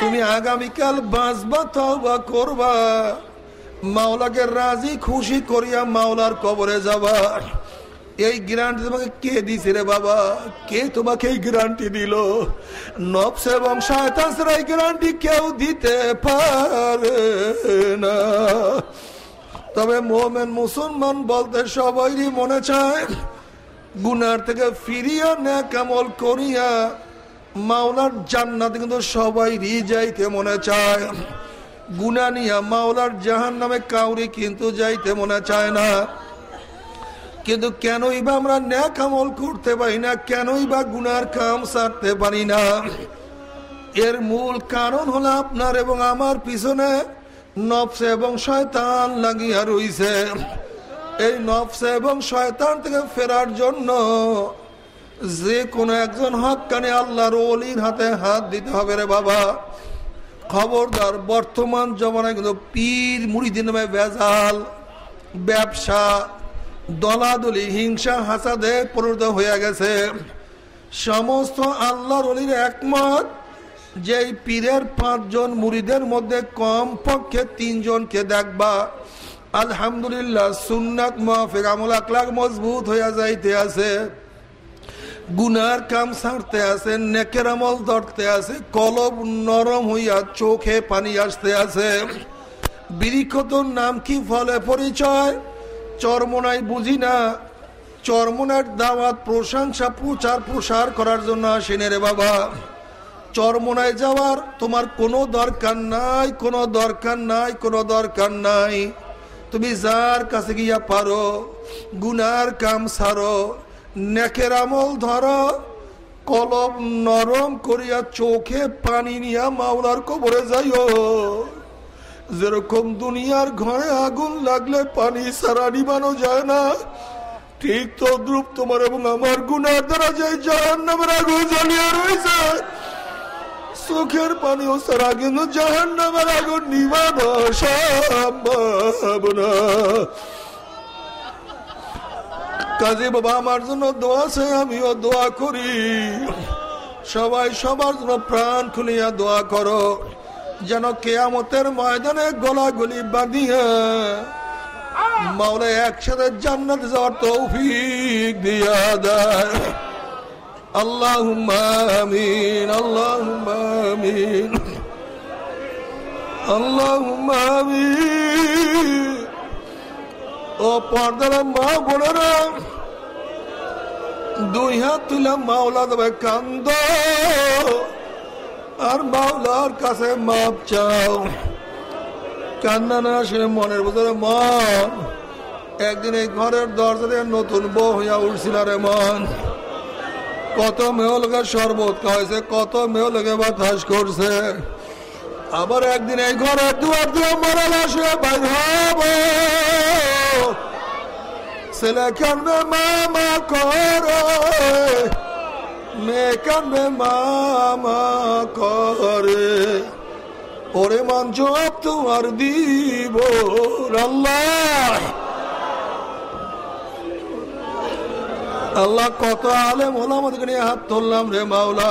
তুমি আগামীকাল বাঁচবা, তওবা করবা। মাওলাকে রাজি, খুশি করিয়া মাওলার কবরে যাবা। এই গ্যারান্টি তোমাকে কে দিছে রে বাবা? কে তোমাকে এই গ্যারান্টি দিল? নবস এবং শয়তান ছাড়া এই গ্যারান্টি কেউ দিতে পারে না। তবে মোমেন মুসলমান বলতে সবাইরই মনে চায়, গুনার থেকে ফিরিয়া না কামল করিয়া মাওলার জান্নাত কিন্তু সবাই যাইতে মনে চায়। গুনা নিয়া মাওলার জাহান নামে কাউরি কিন্তু যাইতে মনে চায় না। কিন্তু কেনই বা আমরা ন্যাক আমল করতে পারি না, কেনই বা গুনার কাম সারতে পারি না। এর মূল কারণ হলো আপনার এবং আমার পিছনে নফস এবং শয়তান লাগিয়া রইছে। এই নফস এবং শয়তান থেকে ফেরার জন্য যে কোনো একজন হকানে আল্লাহর অলির হাতে হাত দিতে হবে রে বাবা। খবরদার, বর্তমান জমানায় কিন্তু পীর মুড়িদি নামে ভেজাল, ব্যবসা, দলাদলি, হিংসা, হাসাদে পরিণত হয়ে গেছে। সমস্ত আল্লাহর অলির একমত যেই পীরের পাঁচজন মুড়িদের মধ্যে কম পক্ষে তিনজনকে দেখবা। আলহামদুলিল্লাহ, সুন্নাত মাফিক আমল আকলাক মজবুত হইয়া যাইতে আছে। গুনার কাম সারতে আছে, নেকের আমল ধরতে আছে, কলব নরম হইয়া চোখে পানি আসতে আছে। বিরিক্ষতর নাম কি ফলে পরিচয়? চরমনাই বুঝি না। চরমনার দাওয়াত প্রশংসা প্রচার প্রসার করার জন্য আসেনে রে বাবা। চরমনায় যাওয়ার তোমার কোনো দরকার নাই, কোনো দরকার নাই, কোনো দরকার নাই। তুমি যার কাছে গিয়া পারো, গুনার কাম সারো, নেকের আমল ধরো, কলম নরম করিয়া চোখে পানি নিয়া মাওলার কবরে যাইও। যেরকম দুনিয়ার ঘরে আগুন লাগলে পানি সারা নিবানো যায় না, ঠিক তো দ্রুপ তোমার এবং আমার গুনার দ্বারা যে জাহান নামের আগুন জ্বালিয়ে রয়েছে চোখের পানিও সারা কিন্তু জাহান নামের আগুন নিবানো সম্ভব না। কাজী বাবা, আমার জন্য দোয়া আছে, আমিও দোয়া করি। সবাই সবার জন্য প্রাণ খুলিয়া দোয়া করো, যেন কেয়ামতের ময়দানে গলাগুলি বাঁধিয়া মাওলা একসাথে জান্নাত যাওয়ার তৌফিক দিয়া দেয়। আল্লাহ আমিন আল্লাহ আমিন আল্লাহ আমিন ও পর্দার মা বোনেরা, দুই হাত তুলে মাওলা দেবে কান্দ। আর মাওলার কাছে মাপ চাও। কান্না না সে মনের ভিতরে মন। একদিন এই ঘরের দরজা নতুন বউ হইয়া উঠছিল রে মন। কত মেয়ে লোকের শরবত খাওয়াইছে, কত মেয়ে লোকে বাতাস করছে। আবার একদিন এই ঘরের দুয়ার দিয়ে মরা লাশে বাইর ছেলে কানবে মামা করে। মেয়ে কানবে মামা করে। ওরে জব তোমার দিব, আল্লাহ। আল্লাহ কত আলেম ওলামদেরকে নিয়ে হাত তুললাম রে মাওলা।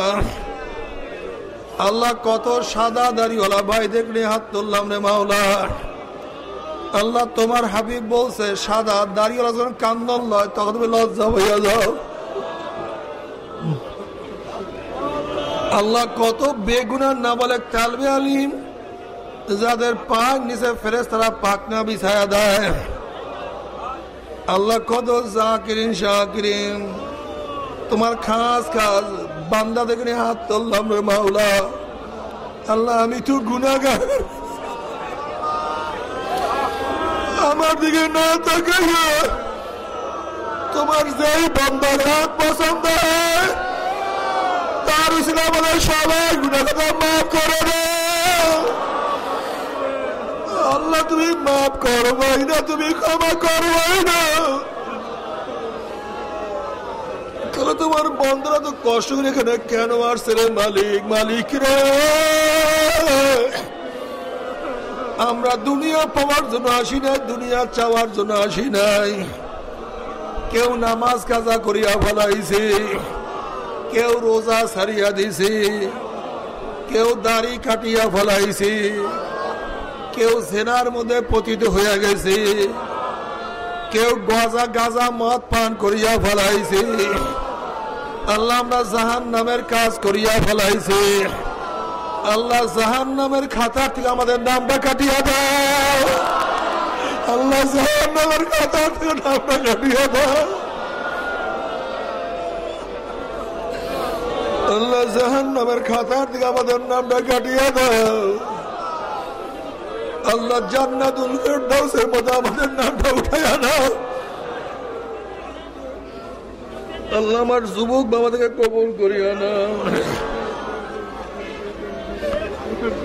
আল্লাহ কত সাদা দাড়িওয়ালা ভাইদের নিয়ে হাত তুললাম রে মাওলা। আল্লাহ তোমার হাবিব বলছে, সাদা দাড়িওয়ালা যখন কান্দন লয়, তখন তুমি লজ্জা হইয়া যাও। আল্লাহ কত বেগুনার না বলে তালবে আলিম, যাদের পাক নিচে ফেরেস তারা পাকনা বিছায়া দেয়। আল্লাহ কত জাকিরিন, শাকিরিন। তোমার খাস খাস বান্দা দেখে হাত তুললাম রে মাওলা। আল্লাহ, আমি তো গুনাগার আমার দিকে না তাকাইয়া তোমার যেই বান্দার হাত পছন্দ তার বলে সবাই গুনাগার মাফ করে দে আল্লাহ, তুমি মাফ করবাই না তুমি ক্ষমা করবাই না তাহলে তোমার বন্ধুরা তো কষ্ট করে এখানে কেন আসছে রে মালিক মালিক রে? আমরা দুনিয়া পাওয়ার জন্য আসি নাই, দুনিয়া চাওয়ার জন্য আসি নাই। কেউ নামাজ কাজা করিয়া ফেলাইছে, কেউ রোজা সারিয়া দিছে, কেউ দাড়ি কাটিয়া ফেলাইছে। কেউ সেনার মধ্যে পতিত হইয়া গেছে। কেউ গজা গাজা মদ পান করিয়া ফেলাইছে। আল্লাহ আমরা জাহান নামের কাজ করিয়া ফেলাইছে। আল্লাহ জাহান নামের খাতা থেকে আমাদের নামটা কাটিয়া দাও। আল্লাহ জাহান নামের খাতা থেকে নামটা কাটিয়া দাও। আল্লাহ জাহান নামের খাতার থেকে আমাদের নামটা কাটিয়া দাও। আল্লাহ জান্নাতুল ফেরদাউসের মধ্যে আমাদের নামটা উঠাইয়া দাও আল্লাহ আমার যুবক বাবাদেরকে কবুল করিয়া না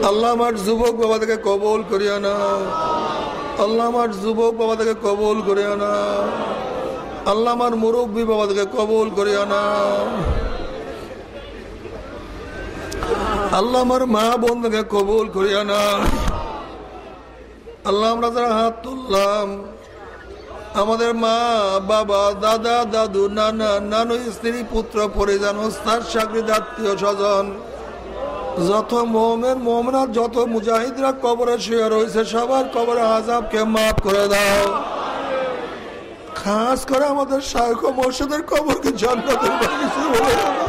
আল্লাহ আমার যুবক বাবাদেরকে কবুল করিয়া না আল্লাহ আমার যুবক বাবাদেরকে কবুল করিয়া না আল্লাহ আমার মুরব্বী বাবাদেরকে কবুল করিয়া না আল্লাহ আমার মা বোনদেরকে কবুল করিয়া না আল্লাহ আমরা যারা হাত তুললাম, আমাদের মা, বাবা, দাদা, দাদু, নানা, নানু, স্ত্রী, পুত্র, পরিজন, ওস্তাদ চাকরি আত্মীয় স্বজন, যত মোমের মোমনা যত মুজাহিদরা কবরে শুয়ে রয়েছে, সবার কবরে আজাবকে মাফ করে দাও। খাস করে আমাদের শায়খ মোর্শেদের কবরকে জান্নাতের বাগিচা বলে দাও।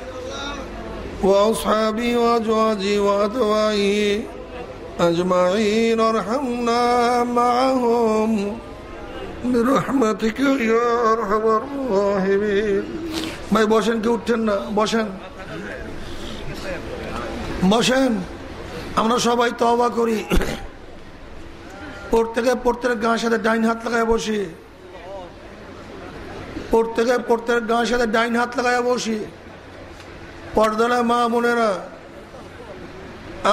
وأصحابه وأزواجه وأتباعه أجمعين ارحمنا معهم برحمتك يا أرحم الراحمين ভাই বসেন কি উঠছেন না বসেন বসেন আমরা সবাই তবা করি প্রত্যেকে প্রত্যেক গাঁর সাথে ডাইন হাত লাগায় বসি প্রত্যেকে প্রত্যেক গাঁর সাথে ডাইন হাত লাগায় বসি পর্দালা মা বোনেরা,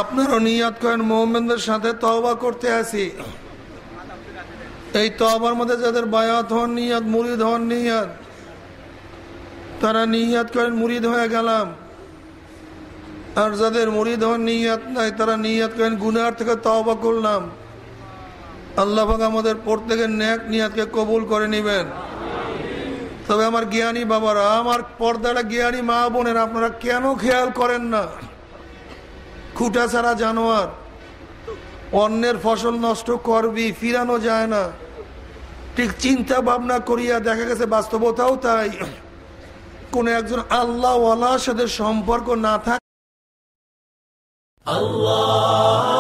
আপনারও নিয়াত করেন মোহাম্মদের সাথে তওবা করতে আসি। এই তওবার মধ্যে যাদের বায়াত হন নিয়াত, মুরিদ হন নিয়াত, তারা নিয়াত করেন, মুরিদ হয়ে গেলাম। আর যাদের মুরিদ হন নিয়াত নাই, তারা নিয়াত করেন, গুনার থেকে তওবা করলাম। আল্লাহ আমাদের প্রত্যেকের ন্যাক নিয়াতকে কবুল করে নেবেন। তবে আমার জ্ঞানী বাবারা, আমার পর্দাটা জ্ঞানী মা বোনের, আপনারা কেন খেয়াল করেন না? খুঁটা ছাড়া জানোয়ার, অন্যের ফসল নষ্ট করবি, ফিরানো যায় না। ঠিক চিন্তা ভাবনা করিয়া দেখা গেছে বাস্তবতাও তাই। কোন একজন আল্লাহওয়ালার সাথে সম্পর্ক না থাকে থাক